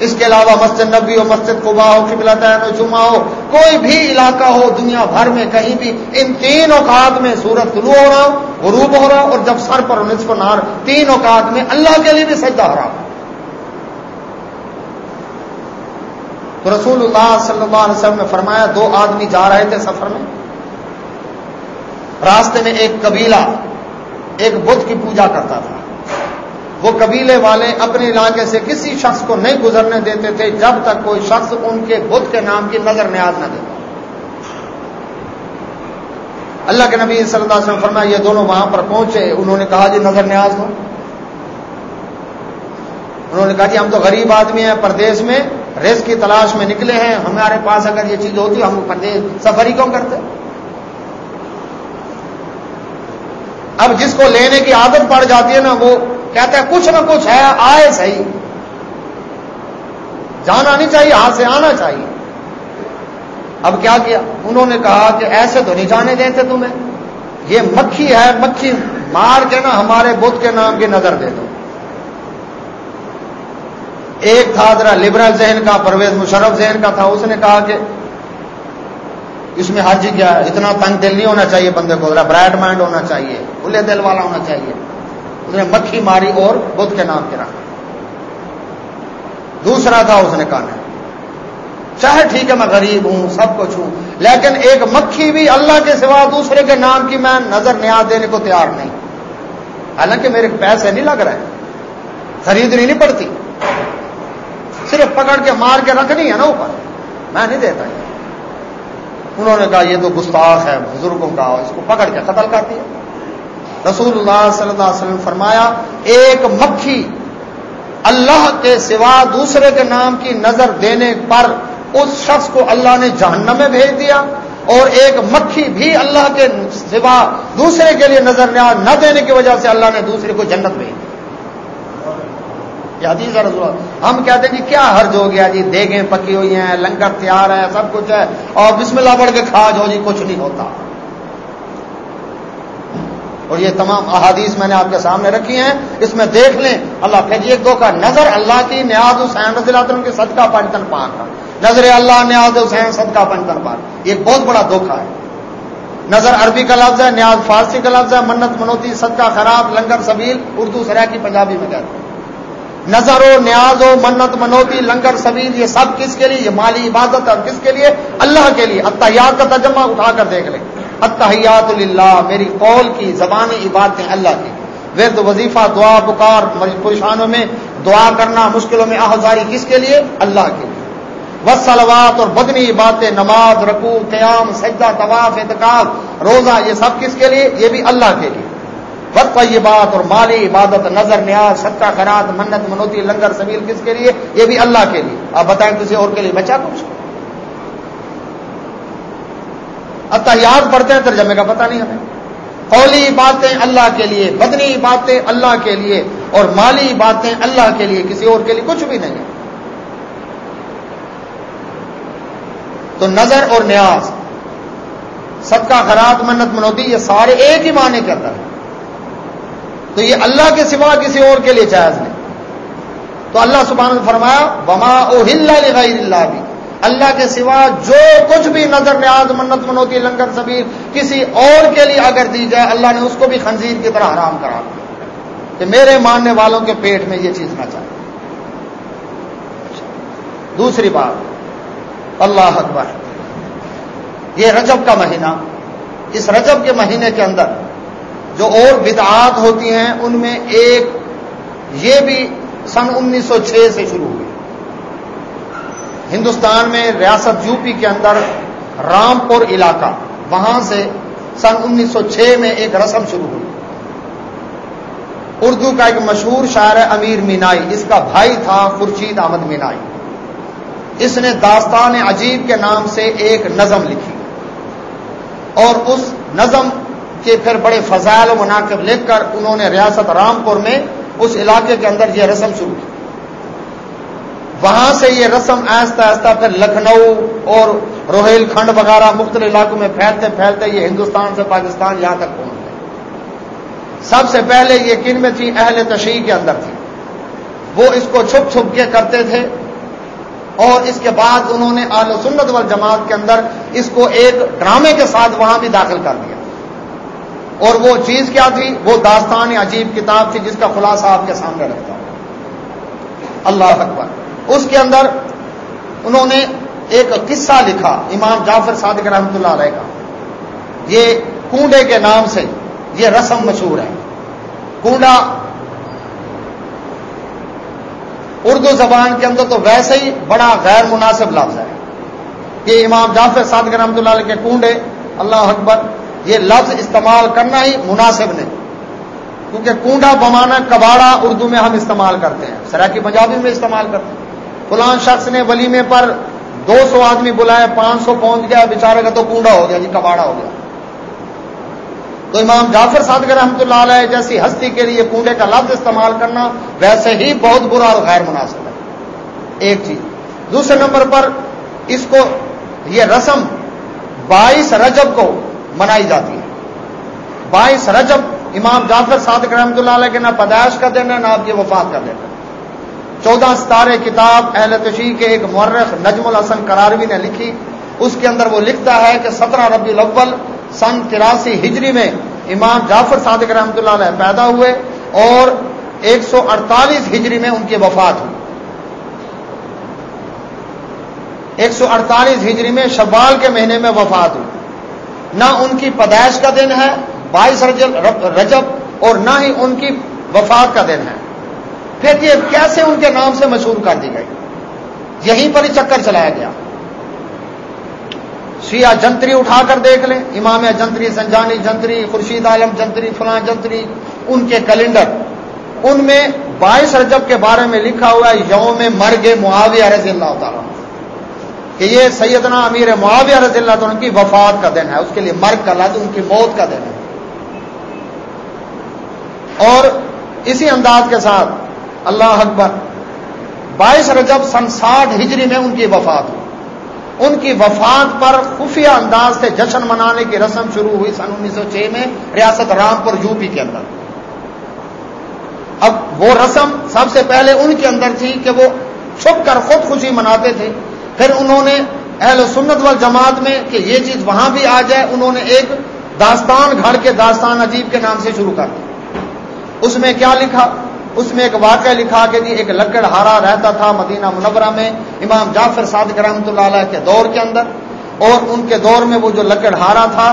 اس کے علاوہ مسجد نبی ہو مسجد قبا ہو، قبلہ تعین ہو جمعہ ہو، کوئی بھی علاقہ ہو، دنیا بھر میں کہیں بھی، ان تین اوقات میں سورج طلوع ہو رہا ہو، غروب ہو رہا ہو، اور جب سر پر نصف نار تین اوقات میں اللہ کے لیے بھی سجدہ ہو رہا ہو۔ تو رسول اللہ صلی اللہ علیہ وسلم نے فرمایا، دو آدمی جا رہے تھے سفر میں۔ راستے میں ایک قبیلہ، ایک بدھ کی پوجا کرتا تھا۔ وہ قبیلے والے اپنے علاقے سے کسی شخص کو نہیں گزرنے دیتے تھے جب تک کوئی شخص ان کے بدھ کے نام کی نظر نیاز نہ دیتا اللہ کے نبی صلی اللہ علیہ وسلم فرمایا یہ دونوں وہاں پر پہنچے، انہوں نے کہا جی نظر نیاز ہو۔ انہوں نے کہا جی ہم تو غریب آدمی ہیں پردیش میں ریس کی تلاش میں نکلے ہیں، ہمارے پاس اگر یہ چیز ہوتی، ہم پردیش سفر ہی کیوں کرتے؟ اب جس کو لینے کی عادت پڑ جاتی ہے نا، وہ کہتا ہے کچھ نہ کچھ ہے، آئے صحیح۔ جانا نہیں چاہیے ہاتھ سے آنا چاہیے۔ اب کیا کیا؟ انہوں نے کہا کہ ایسے تو نہیں جانے دیتے تمہیں۔ یہ مکھی ہے، مکھی مار کے نا ہمارے بدھ کے نام کی نظر دے دو۔ ایک تھا ذرا لبرل ذہن کا، پرویز مشرف ذہن کا تھا۔ اس نے کہا کہ اس میں حج کیا اتنا تنگ دل نہیں ہونا چاہیے بندے کو، ذرا برائٹ مائنڈ ہونا چاہیے، کھلے دل والا ہونا چاہیے۔ اس نے مکھی ماری اور بدھ کے نام کے رکھا دوسرا تھا اس نے کہا، چاہے ٹھیک ہے میں غریب ہوں، سب کچھ ہوں، لیکن ایک مکھی بھی اللہ کے سوا دوسرے کے نام کی میں نظر نیاز دینے کو تیار نہیں۔ حالانکہ میرے پیسے نہیں لگ رہے، خریدنی نہیں پڑتی۔ صرف پکڑ کے مار کے رکھنی ہے نا اوپر۔ میں نہیں دیتا۔ انہوں نے کہا، یہ تو گستاخ ہے، بزرگوں کا، اس کو پکڑ کے قتل کر دیا۔ رسول اللہ صلی اللہ علیہ وسلم فرمایا، ایک مکھی اللہ کے سوا دوسرے کے نام کی نظر دینے پر اس شخص کو اللہ نے جہنم میں بھیج دیا اور ایک مکھی بھی اللہ کے سوا دوسرے کے لیے نظر نہ دینے کی وجہ سے اللہ نے دوسرے کو جنت بھیج دیا۔ حدیث رسول ہم کہتے ہیں جی کیا حرج ہو گیا جی؟ دیگیں پکی ہوئی ہیں، لنگر تیار ہے سب کچھ ہے اور بسم اللہ بڑھ کے کھا جو جی کچھ نہیں ہوتا۔ اور یہ تمام احادیث میں نے آپ کے سامنے رکھی ہیں، اس میں دیکھ لیں۔ اللہ پھر جی، ایک دو کا نظر اللہ کی، نیاز حسین رضی اللہ کی صدقہ پنجن پاک نظر اللہ، نیاز حسین صدقہ پنجن پاک یہ بہت بڑا دھوکھا ہے۔ نظر عربی کا لفظ ہے، نیاز فارسی کا لفظ ہے، منت منوتی، صدقہ خراب، لنگر سبیل، اردو سرائکی پنجابی میں کہتے ہیں۔ نظر و نیاز و منت منوتی، لنگر سبیل، یہ سب کس کے لیے؟ یہ مالی عبادت اور کس کے لیے؟ اللہ کے لیے۔ اتحیات کا ترجمہ اٹھا کر دیکھ لیں۔ اتحیات اللہ میری قول کی زبانی عبادتیں اللہ کی۔ ورد، وظیفہ، دعا بکار پریشانوں میں دعا کرنا مشکلوں میں آہذاری کس کے لیے؟ اللہ کے لیے۔ وسلوات اور بدنی عبادتیں، نماز رقو قیام، سجدہ، طواف، اعتکاف، روزہ، یہ سب کس کے لیے؟ یہ بھی اللہ کے لیے۔ وقت یہ بات اور مالی عبادت، نظر، نیاز ستہ خرات منت، منوتی، لنگر، سبیل کس کے لیے؟ یہ بھی اللہ کے لیے۔ آپ بتائیں کسی اور کے لیے؟ بچا کچھ؟ اتحیات پڑھتے ہیں ترجمے کا پتہ نہیں ہمیں۔ قولی باتیں اللہ کے لیے بدنی باتیں اللہ کے لیے، اور مالی باتیں اللہ کے لیے، کسی اور کے لیے کچھ بھی نہیں۔ ہے تو نظر اور نیاز، سب کا خراب منت، منوتی، یہ سارے ایک ہی معنی کے اندر تو یہ اللہ کے سوا کسی اور کے لیے جائز نہیں۔ تو اللہ سبحانہ نے فرمایا بما او اللہ بھی اللہ کے سوا جو کچھ بھی نظر نیاز منت منوتی لنگر سبیر کسی اور کے لیے اگر دی جائے، اللہ نے اس کو بھی خنزیر کی طرح حرام کرا کہ میرے ماننے والوں کے پیٹ میں یہ چیز نہ چاہے دوسری بات، اللہ اکبر، یہ رجب کا مہینہ، اس رجب کے مہینے کے اندر جو اور بدعات ہوتی ہیں، ان میں ایک یہ بھی سن انیس سو چھ سے شروع ہوئی۔ ہندوستان میں ریاست یو پی کے اندر رامپور علاقہ، وہاں سے سن انیس سو چھ میں ایک رسم شروع ہوئی۔ اردو کا ایک مشہور شاعر امیر مینائی، اس کا بھائی تھا خورشید احمد مینائی۔ اس نے داستان عجیب کے نام سے ایک نظم لکھی۔ اور اس نظم کے پھر بڑے فضائل و مناقب لکھ کر انہوں نے ریاست رامپور میں اس علاقے کے اندر یہ رسم شروع کی۔ وہاں سے یہ رسم آہستہ آہستہ پھر لکھنؤ اور روہیل کھنڈ وغیرہ مختلف علاقوں میں پھیلتے پھیلتے یہ ہندوستان سے پاکستان یہاں تک پہنچ گئے۔ سب سے پہلے یہ کن میں تھی؟ اہل تشریح کے اندر تھی۔ وہ اس کو چھپ چھپ کے کرتے تھے اور اس کے بعد انہوں نے آل سنت وال جماعت کے اندر اس کو ایک ڈرامے کے ساتھ وہاں بھی داخل کر دیا۔ اور وہ چیز کیا تھی؟ وہ داستان عجیب کتاب تھی جس کا خلاصہ آپ کے سامنے رکھتا ہوں۔ اللہ اکبر۔ اس کے اندر انہوں نے ایک قصہ لکھا، امام جعفر صادق رحمۃ اللہ علیہ کا۔ یہ کنڈے کے نام سے یہ رسم مشہور ہے۔ کنڈا اردو زبان کے اندر تو ویسے ہی بڑا غیر مناسب لفظ ہے۔ کہ امام جعفر صادق رحمۃ اللہ علیہ کے کنڈے اللہ اکبر، یہ لفظ استعمال کرنا ہی مناسب نہیں۔ کیونکہ کنڈا بمانا کباڑا اردو میں ہم استعمال کرتے ہیں سراکی پنجابی میں استعمال کرتے ہیں۔ فلان شخص نے ولیمے پر دو سو آدمی بلائے، پانچ سو پہنچ گیا بےچارے کا تو کنڈا ہو گیا جی کباڑا ہو گیا۔ تو امام جعفر صادق رحمۃ اللہ علیہ جیسی ہستی کے لیے کنڈے کا لفظ استعمال کرنا ویسے ہی بہت برا اور غیر مناسب ہے۔ ایک چیز۔ دوسرے نمبر پر اس کو، یہ رسم بائیس رجب کو منائی جاتی ہے۔ بائیس رجب امام جعفر صادق رحمۃ اللہ علیہ کے نہ پیدائش کا دن ہے، نہ آپ کی وفات کا دن ہے۔ چودہ ستارے کتاب اہل تشیح کے ایک مورخ نجم الحسن کراروی نے لکھی۔ اس کے اندر وہ لکھتا ہے کہ سترہ ربی الاول سن تراسی ہجری میں امام جعفر صادق رحمۃ اللہ علیہ پیدا ہوئے اور ایک سو اڑتالیس ہجری میں ان کی وفات ہوئی۔ ایک سو اڑتالیس ہجری میں شبال کے مہینے میں وفات ہوئی۔ نہ ان کی پیدائش کا دن ہے، بائیس رجب اور نہ ہی ان کی وفات کا دن ہے۔ پھر یہ کیسے ان کے نام سے مشہور کر دی گئی؟ یہیں پر ہی چکر چلایا گیا۔ شیعہ جنتری اٹھا کر دیکھ لیں، امام جنتری، سنجانی جنتری، خورشید عالم جنتری، فلاں جنتری، ان کے کیلنڈر۔ ان میں بائیس رجب کے بارے میں لکھا ہوا ہے، یوم مرگ معاویہ رضی اللہ تعالیٰ کہ یہ سیدنا امیر معاویہ رضی اللہ عنہ کی وفات کا دن ہے، اس کے لیے مرگ کا لفظ ان کی موت کا دن ہے۔ اور اسی انداز کے ساتھ اللہ اکبر بائیس رجب سن ساٹھ ہجری میں ان کی وفات ہوئی۔ ان کی وفات پر خفیہ انداز سے جشن منانے کی رسم شروع ہوئی سن انیس سو چھ میں ریاست رامپور یو پی کے اندر۔ اب وہ رسم سب سے پہلے ان کے اندر تھی کہ وہ چھپ کر خود خوشی مناتے تھے۔ پھر انہوں نے اہل سنت وال جماعت میں کہ یہ چیز وہاں بھی آ جائے، انہوں نے ایک داستان گھڑ کے داستان عجیب کے نام سے شروع کر دی اس میں کیا لکھا؟ اس میں ایک واقعہ لکھا کہ جی ایک لکڑ ہارا رہتا تھا مدینہ منورہ میں امام جعفر صادق رحمۃ اللہ علیہ کے دور کے اندر، اور ان کے دور میں وہ جو لکڑ ہارا تھا،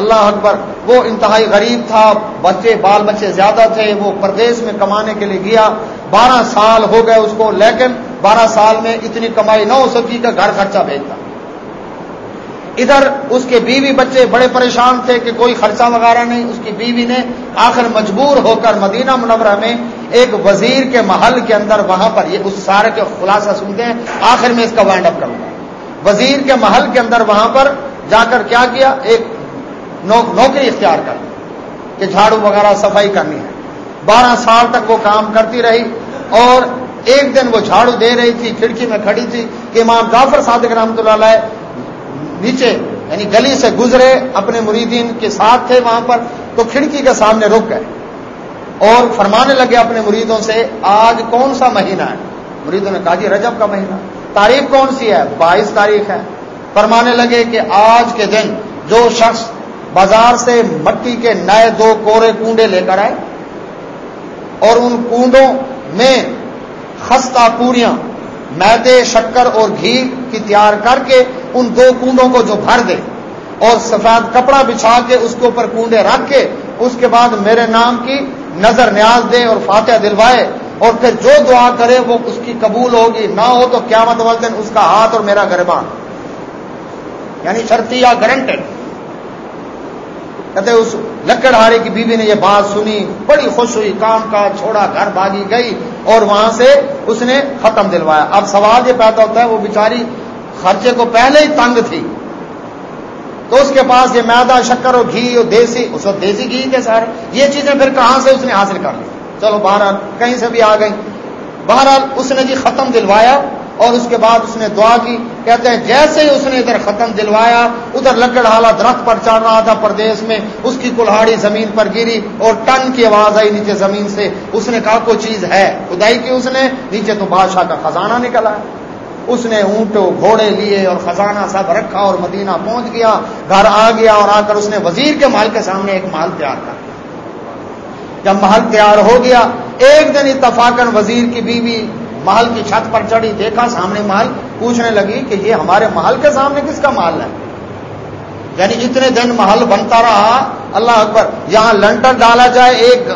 اللہ اکبر، وہ انتہائی غریب تھا، بچے، بال بچے زیادہ تھے، وہ پردیش میں کمانے کے لیے گیا، بارہ سال ہو گئے اس کو، لیکن بارہ سال میں اتنی کمائی نہ ہو سکی کہ گھر خرچہ بھیجتا۔ ادھر اس کے بیوی بچے بڑے پریشان تھے کہ کوئی خرچہ وغیرہ نہیں، اس کی بیوی نے آخر مجبور ہو کر مدینہ منورہ میں ایک وزیر کے محل کے اندر وہاں پر، یہ اس سارے کے خلاصہ سنتے ہیں، آخر میں اس کا وائنڈ اپ کروں گا۔ وزیر کے محل کے اندر وہاں پر جا کر کیا کیا؟ ایک نوکری اختیار کر کہ جھاڑو وغیرہ صفائی کرنی ہے۔ بارہ سال تک وہ کام کرتی رہی اور ایک دن وہ جھاڑو دے رہی تھی، کھڑکی میں کھڑی تھی کہ امام جعفر صادق رحمۃ اللہ علیہ نیچے یعنی گلی سے گزرے اپنے مریدین کے ساتھ تھے وہاں پر، تو کھڑکی کے سامنے رک گئے۔ اور فرمانے لگے اپنے مریدوں سے، آج کون سا مہینہ ہے؟ مریدوں نے کہا جی رجب کا مہینہ۔ تاریخ کون سی ہے؟ بائیس تاریخ ہے۔ فرمانے لگے کہ آج کے دن جو شخص بازار سے مٹی کے نئے دو کورے کنڈے لے کر آئے، اور ان کنڈوں میں خستہ پوریاں، میدے، شکر اور گھی کی تیار کر کے ان دو کنڈوں کو جو بھر دے اور سفید کپڑا بچھا کے اس کے اوپر کنڈے رکھ کے اس کے بعد میرے نام کی نظر نیاز دے اور فاتح دلوائے اور پھر جو دعا کرے وہ اس کی قبول ہوگی۔ نہ ہو تو کیا مت اس کا ہاتھ اور میرا گربان یعنی شرطی یا گارنٹیڈ کہتے اس لکڑہارے کی بیوی نے یہ بات سنی، بڑی خوش ہوئی، کام کا چھوڑا، گھر بھاگی گئی اور وہاں سے اس نے ختم دلوایا۔ اب سوال یہ پیدا ہوتا ہے، وہ بیچاری خرچے کو پہلے ہی تنگ تھی۔ تو اس کے پاس یہ میدا، شکر اور گھی اور دیسی، اس وقت دیسی گھی تھے سارے۔ یہ چیزیں پھر کہاں سے اس نے حاصل کر لی؟ چلو بہرحال کہیں سے بھی آ گئی بہرحال اس نے جی ختم دلوایا اور اس کے بعد اس نے دعا کی۔ کہتے ہیں جیسے ہی اس نے ادھر ختم دلوایا، ادھر لکڑ حالہ درخت پر چڑھ رہا تھا پردیش میں۔ اس کی کلہاڑی زمین پر گری اور ٹن کی آواز آئی نیچے زمین سے۔ اس نے کہا کوئی چیز ہے؟ خدائی کی اس نے۔ نیچے تو بادشاہ کا خزانہ نکلا۔ ہے اس نے اونٹ گھوڑے لیے اور خزانہ سب رکھا اور مدینہ پہنچ گیا، گھر آ گیا اور آ کر اس نے وزیر کے محل کے سامنے ایک محل تیار کر جب محل تیار ہو گیا، ایک دن اتفاقن وزیر کی بیوی محل کی چھت پر چڑھی، دیکھا سامنے محل، پوچھنے لگی کہ یہ ہمارے محل کے سامنے کس کا محل ہے؟ یعنی اتنے دن محل بنتا رہا، اللہ اکبر، یہاں لنٹر ڈالا جائے، ایک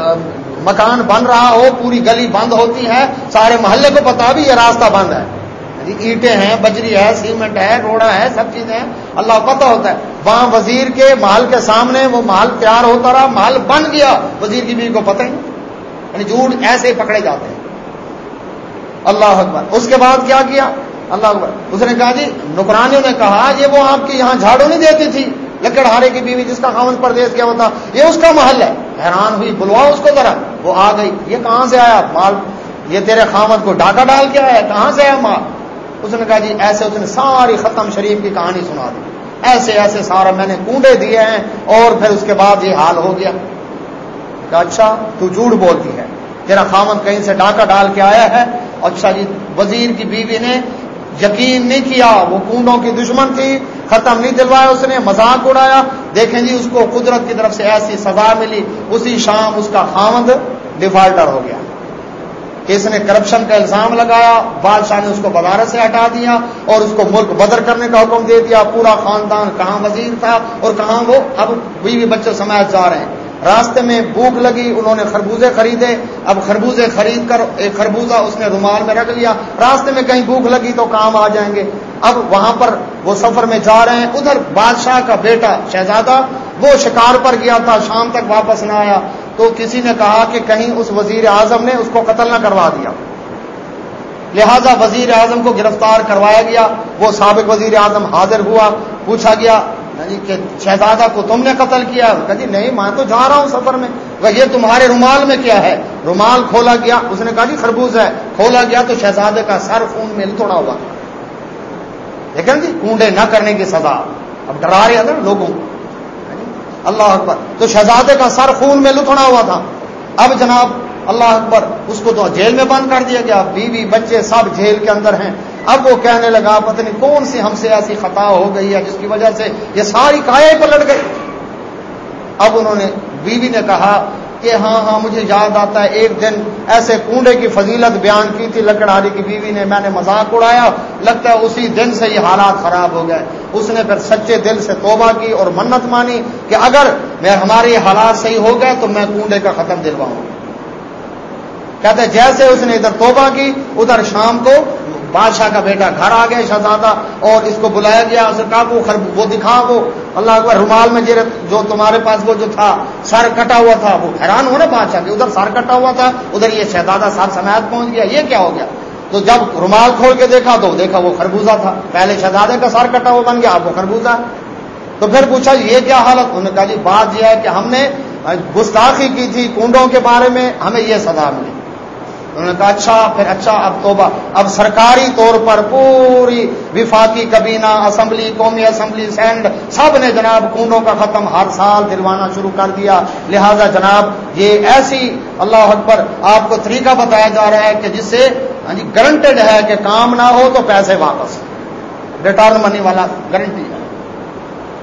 مکان بن رہا ہو، پوری گلی بند ہوتی ہے، سارے محلے کو پتا بھی یہ راستہ بند ہے۔ جی، اینٹیں ہیں، بجری ہے، سیمنٹ ہے، روڑا ہے، سب چیزیں ہیں۔ اللہ پتہ ہوتا ہے۔ وہاں وزیر کے محل کے سامنے وہ محل تیار ہوتا رہا، محل بن گیا۔ وزیر کی بیوی کو پتہ ہی یعنی جھوٹ ایسے پکڑے جاتے ہیں۔ اللہ اکبر۔ اس کے بعد کیا کیا؟ اللہ اکبر۔ اس نے کہا جی نکرانیوں نے کہا، یہ وہ آپ کی یہاں جھاڑو نہیں دیتی تھی۔ لکڑ ہارے کی بیوی جس کا خامن پردیش کیا ہوتا یہ اس کا محل ہے۔ حیران ہوئی بلوا اس کو ذرا۔ وہ آ گئی۔ یہ کہاں سے آیا مال؟ یہ تیرے خامد کو ڈاکہ ڈال کے آیا کہاں سے آیا مال؟ اس نے کہا جی ایسے اس نے ساری ختم شریف کی کہانی سنا دی۔ ایسے ایسے سارا میں نے کنڈے دیے ہیں اور پھر اس کے بعد یہ حال ہو گیا۔ کہ اچھا تو جھوٹ بولتی ہے۔ تیرا خامن کہیں سے ڈاکہ ڈال کے آیا ہے۔ اچھا جی وزیر کی بیوی نے یقین نہیں کیا، وہ کنڈوں کی دشمن تھی، ختم نہیں دلوایا اس نے، مذاق اڑایا۔ دیکھیں جی اس کو قدرت کی طرف سے ایسی سزا ملی۔ اسی شام اس کا خامد ڈیفالٹر ہو گیا۔ اس نے کرپشن کا الزام لگایا، بادشاہ نے اس کو بغارت سے ہٹا دیا اور اس کو ملک بدر کرنے کا حکم دے دیا۔ پورا خاندان کہاں وزیر تھا اور کہاں وہ؟ اب بیوی بچے سماج جا رہے ہیں۔ راستے میں بھوک لگی، انہوں نے خربوزے خریدے۔ اب خربوزے خرید کر، ایک خربوزہ اس نے رومال میں رکھ لیا۔ راستے میں کہیں بھوک لگی تو کام آ جائیں گے۔ اب وہاں پر وہ سفر میں جا رہے ہیں۔ ادھر بادشاہ کا بیٹا شہزادہ وہ شکار پر گیا تھا، شام تک واپس نہ آیا۔ تو کسی نے کہا کہ کہیں اس وزیر اعظم نے اس کو قتل نہ کروا دیا۔ لہذا وزیر اعظم کو گرفتار کروایا گیا، وہ سابق وزیر اعظم حاضر ہوا، پوچھا گیا یعنی کہ شہزادہ کو تم نے قتل کیا؟ کہا جی نہیں، میں تو جا رہا ہوں سفر میں۔ یہ تمہارے رومال میں کیا ہے؟ رومال کھولا گیا۔ اس نے کہا جی خربوز ہے، کھولا گیا تو شہزادے کا سر خون میں تھوڑا ہوا۔ لیکن جی کنڈے نہ کرنے کی سزا۔ اب ڈرا رہے نا لوگوں۔ اللہ اکبر۔ تو شہزادے کا سر خون میں لتھڑا ہوا تھا۔ اب جناب، اللہ اکبر، اس کو تو جیل میں بند کر دیا گیا۔ بیوی، بچے سب جیل کے اندر ہیں۔ اب وہ کہنے لگا، پتہ نہیں کون سی ہم سے ایسی خطا ہو گئی ہے جس کی وجہ سے یہ ساری کائے پلٹ گئی۔ اب انہوں نے، بیوی نے کہا کہ ہاں ہاں مجھے یاد آتا ہے، ایک دن ایسے کنڈے کی فضیلت بیان کی تھی لکڑاری کی بیوی نے، میں نے مذاق اڑایا، لگتا ہے اسی دن سے یہ حالات خراب ہو گئے۔ اس نے پھر سچے دل سے توبہ کی اور منت مانی کہ اگر میں ہمارے حالات صحیح ہو گئے تو میں کنڈے کا ختم دلواؤں۔ کہتے جیسے اس نے ادھر توبہ کی، ادھر شام کو بادشاہ کا بیٹا گھر آ گیا شہزادہ اور اس کو بلایا گیا، اسے کہا وہ وہ دکھا وہ اللہ اکبر رومال میں جو تمہارے پاس وہ جو تھا، سر کٹا ہوا تھا، وہ حیران ہو نا بادشاہ کے ادھر سر کٹا ہوا تھا، ادھر یہ شہزادہ ساتھ سمیت پہنچ گیا، یہ کیا ہو گیا؟ تو جب رومال کھول کے دیکھا تو دیکھا وہ خربوزہ تھا، پہلے شہزادے کا سر کٹا ہوا بن گیا، اب وہ خربوزہ۔ تو پھر پوچھا، یہ کیا حالت؟ انہوں نے کہا جی بات یہ ہے کہ ہم نے گستاخی کی تھی کنڈوں کے بارے میں، ہمیں یہ سزا ملی۔ انہوں نے کہا اچھا پھر اچھا اب توبہ. اب سرکاری طور پر پوری وفاقی کبینہ اسمبلی، قومی اسمبلی، سینڈ، سب نے جناب کنڈوں کا ختم ہر سال دلوانا شروع کر دیا. لہذا جناب، یہ ایسی اللہ اکبر آپ کو طریقہ بتایا جا رہا ہے کہ جس سے ہاں جی گرنٹڈ ہے کہ کام نہ ہو تو پیسے واپس. ریٹرن منی والا گارنٹی ہے.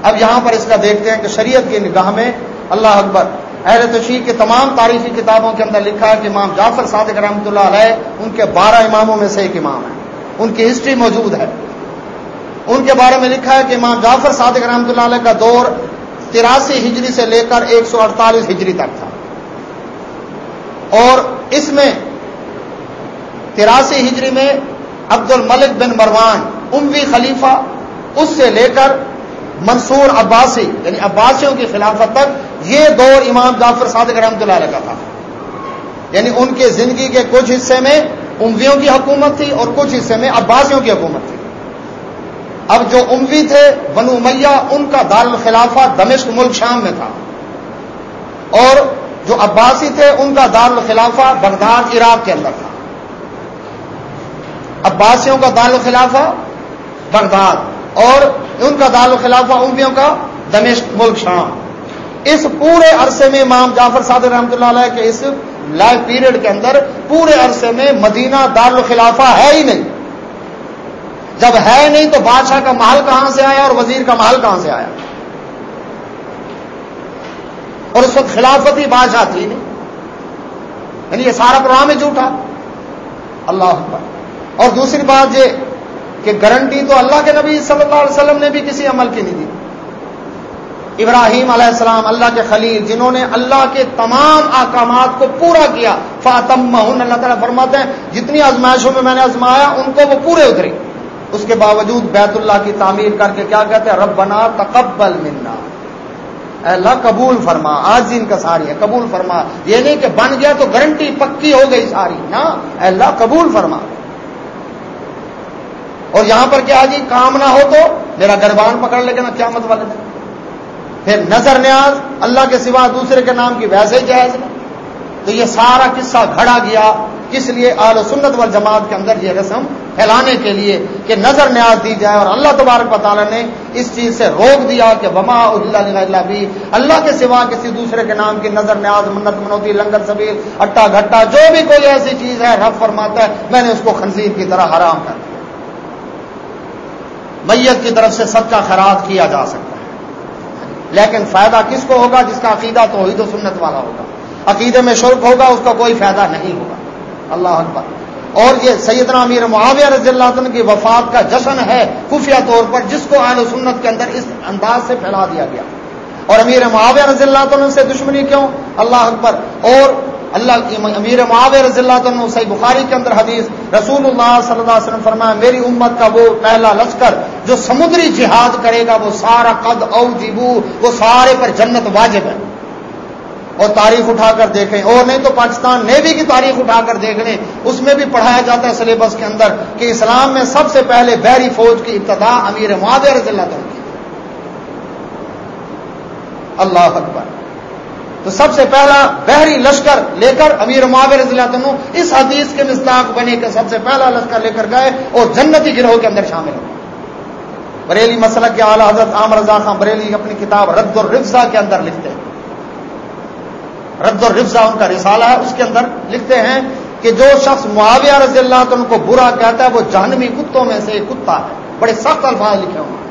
اب یہاں پر اس کا دیکھتے ہیں کہ شریعت کی نگاہ میں اللہ اکبر اہل تشیح کے تمام تاریخی کتابوں کے اندر لکھا ہے کہ امام جعفر صادق رحمۃ اللہ علیہ، ان کے بارہ اماموں میں سے ایک امام ہے۔ ان کی ہسٹری موجود ہے۔ ان کے بارے میں لکھا ہے کہ امام جعفر صادق رحمۃ اللہ علیہ کا دور تراسی ہجری سے لے کر ایک سو اڑتالیس ہجری تک تھا۔ اور اس میں تراسی ہجری میں عبد الملک بن مروان، اموی خلیفہ، اس سے لے کر منصور عباسی یعنی عباسیوں کی خلافت تک یہ دور امام جعفر صادق رحمۃ اللہ علیہ کا تھا۔ یعنی ان کے زندگی کے کچھ حصے میں امویوں کی حکومت تھی اور کچھ حصے میں عباسیوں کی حکومت تھی۔ اب جو اموی تھے، بنو میاں ان کا دار الخلافہ دمشق ملک شام میں تھا۔ اور جو عباسی تھے، ان کا دار الخلافہ بغداد، عراق کے اندر تھا۔ عباسیوں کا دار الخلافہ بغداد اور ان کا دال و خلافہ امیوں کا دمشق ملک شام اس پورے عرصے میں امام جعفر صادق رحمۃ اللہ علیہ کے اس لائف پیریڈ کے اندر پورے عرصے میں مدینہ دار الخلافہ ہے ہی نہیں۔ جب ہے نہیں تو بادشاہ کا محل کہاں سے آیا اور وزیر کا محل کہاں سے آیا؟ اور اس وقت خلافتی بادشاہ تھی نہیں۔ یعنی یہ سارا پروگرام ہی جھوٹا۔ اللہ اور دوسری بات یہ کہ گارنٹی تو اللہ کے نبی صلی اللہ علیہ وسلم نے بھی کسی عمل کی نہیں دی۔ ابراہیم علیہ السلام، اللہ کے خلیل، جنہوں نے اللہ کے تمام احکامات کو پورا کیا فاطم اللہ تعالیٰ فرماتے ہیں، جتنی آزمائشوں میں میں نے آزمایا، ان کو وہ پورے اتری اس کے باوجود بیت اللہ کی تعمیر کر کے کیا کہتے ہیں؟ رب بنا تقبل منا۔ اللہ، قبول فرما آج دن کا ساری ہے، قبول فرما۔ یہ نہیں کہ بن گیا تو گارنٹی پکی ہو گئی ساری نا اللہ، قبول فرما۔ اور یہاں پر کیا جی؟ کام نہ ہو تو میرا گربان پکڑ لے گا نا قیامت والے دن۔ پھر نظر نیاز، اللہ کے سوا دوسرے کے نام کی ویسے ہی جائز نہیں تو یہ سارا قصہ گھڑا گیا۔ کس لیے؟ آل سنت وال جماعت کے اندر یہ رسم پھیلانے کے لیے کہ نظر نیاز دی جائے اور اللہ تبارک تعالیٰ نے اس چیز سے روک دیا کہ بما اللہ بھی اللہ کے سوا کسی دوسرے کے نام کی نظر نیاز، منت، منوتی، لنگر سبیر اٹا گھٹا، جو بھی کوئی ایسی چیز ہے، رب فرماتا ہے، میں نے اس کو خنزیر کی طرح حرام کر دیا۔ میت کی طرف سے سب کا خراج کیا جا سکتا ہے۔ لیکن فائدہ کس کو ہوگا؟ جس کا عقیدہ تو و سنت والا ہوگا۔ عقیدے میں شرک ہوگا، اس کا کوئی فائدہ نہیں ہوگا۔ اللہ اکبر۔ اور یہ سیدنا امیر معاویہ رضی اللہ عنہ کی وفات کا جشن ہے خفیہ طور پر، جس کو اہل سنت کے اندر اس انداز سے پھیلا دیا گیا۔ اور امیر معاویہ رضی اللہ عنہ سے دشمنی کیوں؟ اللہ اکبر۔ اور اللہ امیر معاویر رضی اللہ عنہ صحیح بخاری کے اندر حدیث رسول اللہ صلی اللہ علیہ وسلم فرمایا، میری امت کا وہ پہلا لشکر جو سمندری جہاد کرے گا، وہ سارا قد او جیبو وہ سارے پر جنت واجب ہے۔ اور تاریخ اٹھا کر دیکھیں۔ اور نہیں تو پاکستان نیوی کی تاریخ اٹھا کر دیکھ لیں۔ اس میں بھی پڑھایا جاتا ہے سلیبس کے اندر کہ اسلام میں سب سے پہلے بحری فوج کی ابتدا امیر معاویہ رضی اللہ عنہ کی۔ اللہ اکبر۔ تو سب سے پہلا بحری لشکر لے کر امیر معاور رضی اللہ عنہ اس حدیث کے مستاق بنے کہ سب سے پہلا لشکر لے کر گئے اور جنتی گروہ کے اندر شامل ہو بریلی مسئلہ کے اعلیٰ حضرت عام رضا خان بریلی اپنی کتاب رد الرفزا کے اندر لکھتے ہیں۔ رد الرفزا ان کا رسالہ ہے، اس کے اندر لکھتے ہیں کہ جو شخص معاویہ رضی اللہ عنہ کو برا کہتا ہے، وہ جہنمی کتوں میں سے ایک کتا ہے۔ بڑے سخت الفاظ لکھے ہوئے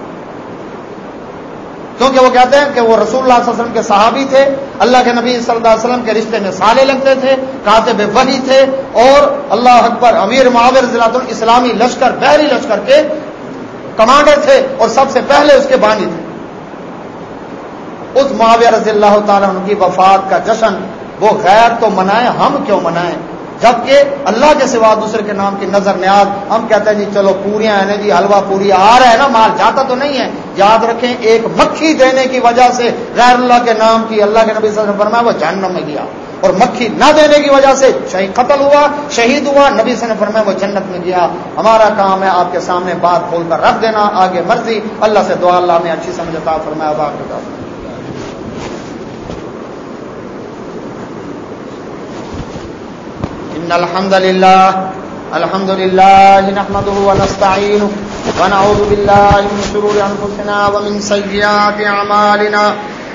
کیونکہ وہ کہتے ہیں کہ وہ رسول اللہ صلی اللہ علیہ وسلم کے صحابی تھے، اللہ کے نبی صلی اللہ علیہ وسلم کے رشتے میں سالے لگتے تھے، کاتب وحی تھے، اور اللہ اکبر امیر معاور رضی اللہ عنہ اسلامی لشکر، بحری لشکر کے کمانڈر تھے، اور سب سے پہلے اس کے بانی تھے۔ اس معاویہ رضی اللہ تعالیٰ عنہ کی وفات کا جشن، وہ غیر تو منائیں ہم کیوں منائیں جبکہ اللہ کے سوا دوسرے کے نام کی نظر نیاز، ہم کہتے ہیں جی چلو پوریاں ہیں جی حلوہ پوری آ رہا ہے نا، مال جاتا تو نہیں ہے۔ یاد رکھیں، ایک مکھی دینے کی وجہ سے غیر اللہ کے نام کی اللہ کے نبی صلی اللہ علیہ وسلم فرمایا وہ جہنم میں گیا۔ اور مکھی نہ دینے کی وجہ سے شہید قتل ہوا، شہید ہوا، نبی صلی اللہ علیہ وسلم فرمایا وہ جنت میں گیا۔ ہمارا کام ہے آپ کے سامنے بات کھول کر رکھ دینا، آگے مرضی۔ اللہ سے دعا، اللہ میں اچھی سمجھتا، فرمایا باقی إن الحمد لله الحمد لله نحمده ونستعينه ونعوذ بالله من شرور أنفسنا ومن سيئات أعمالنا.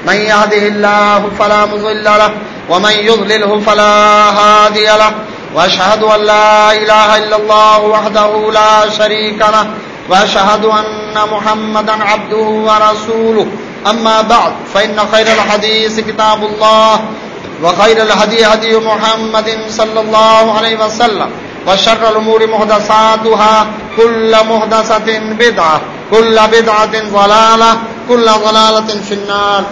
من يهده الله فلا مضل له، ومن يضلله فلا هادي له. وأشهد أن لا إله إلا الله وحده لا شريك له، وأشهد أن محمدا عبده ورسوله. أما بعد، فإن خير الحديث كتاب الله وخير الهدي هدي محمد صلى الله عليه وسلم، وشر الأمور مهدساتها كل مهدسة بدعة، كل بدعة ضلالة، كل ضلالة في النار.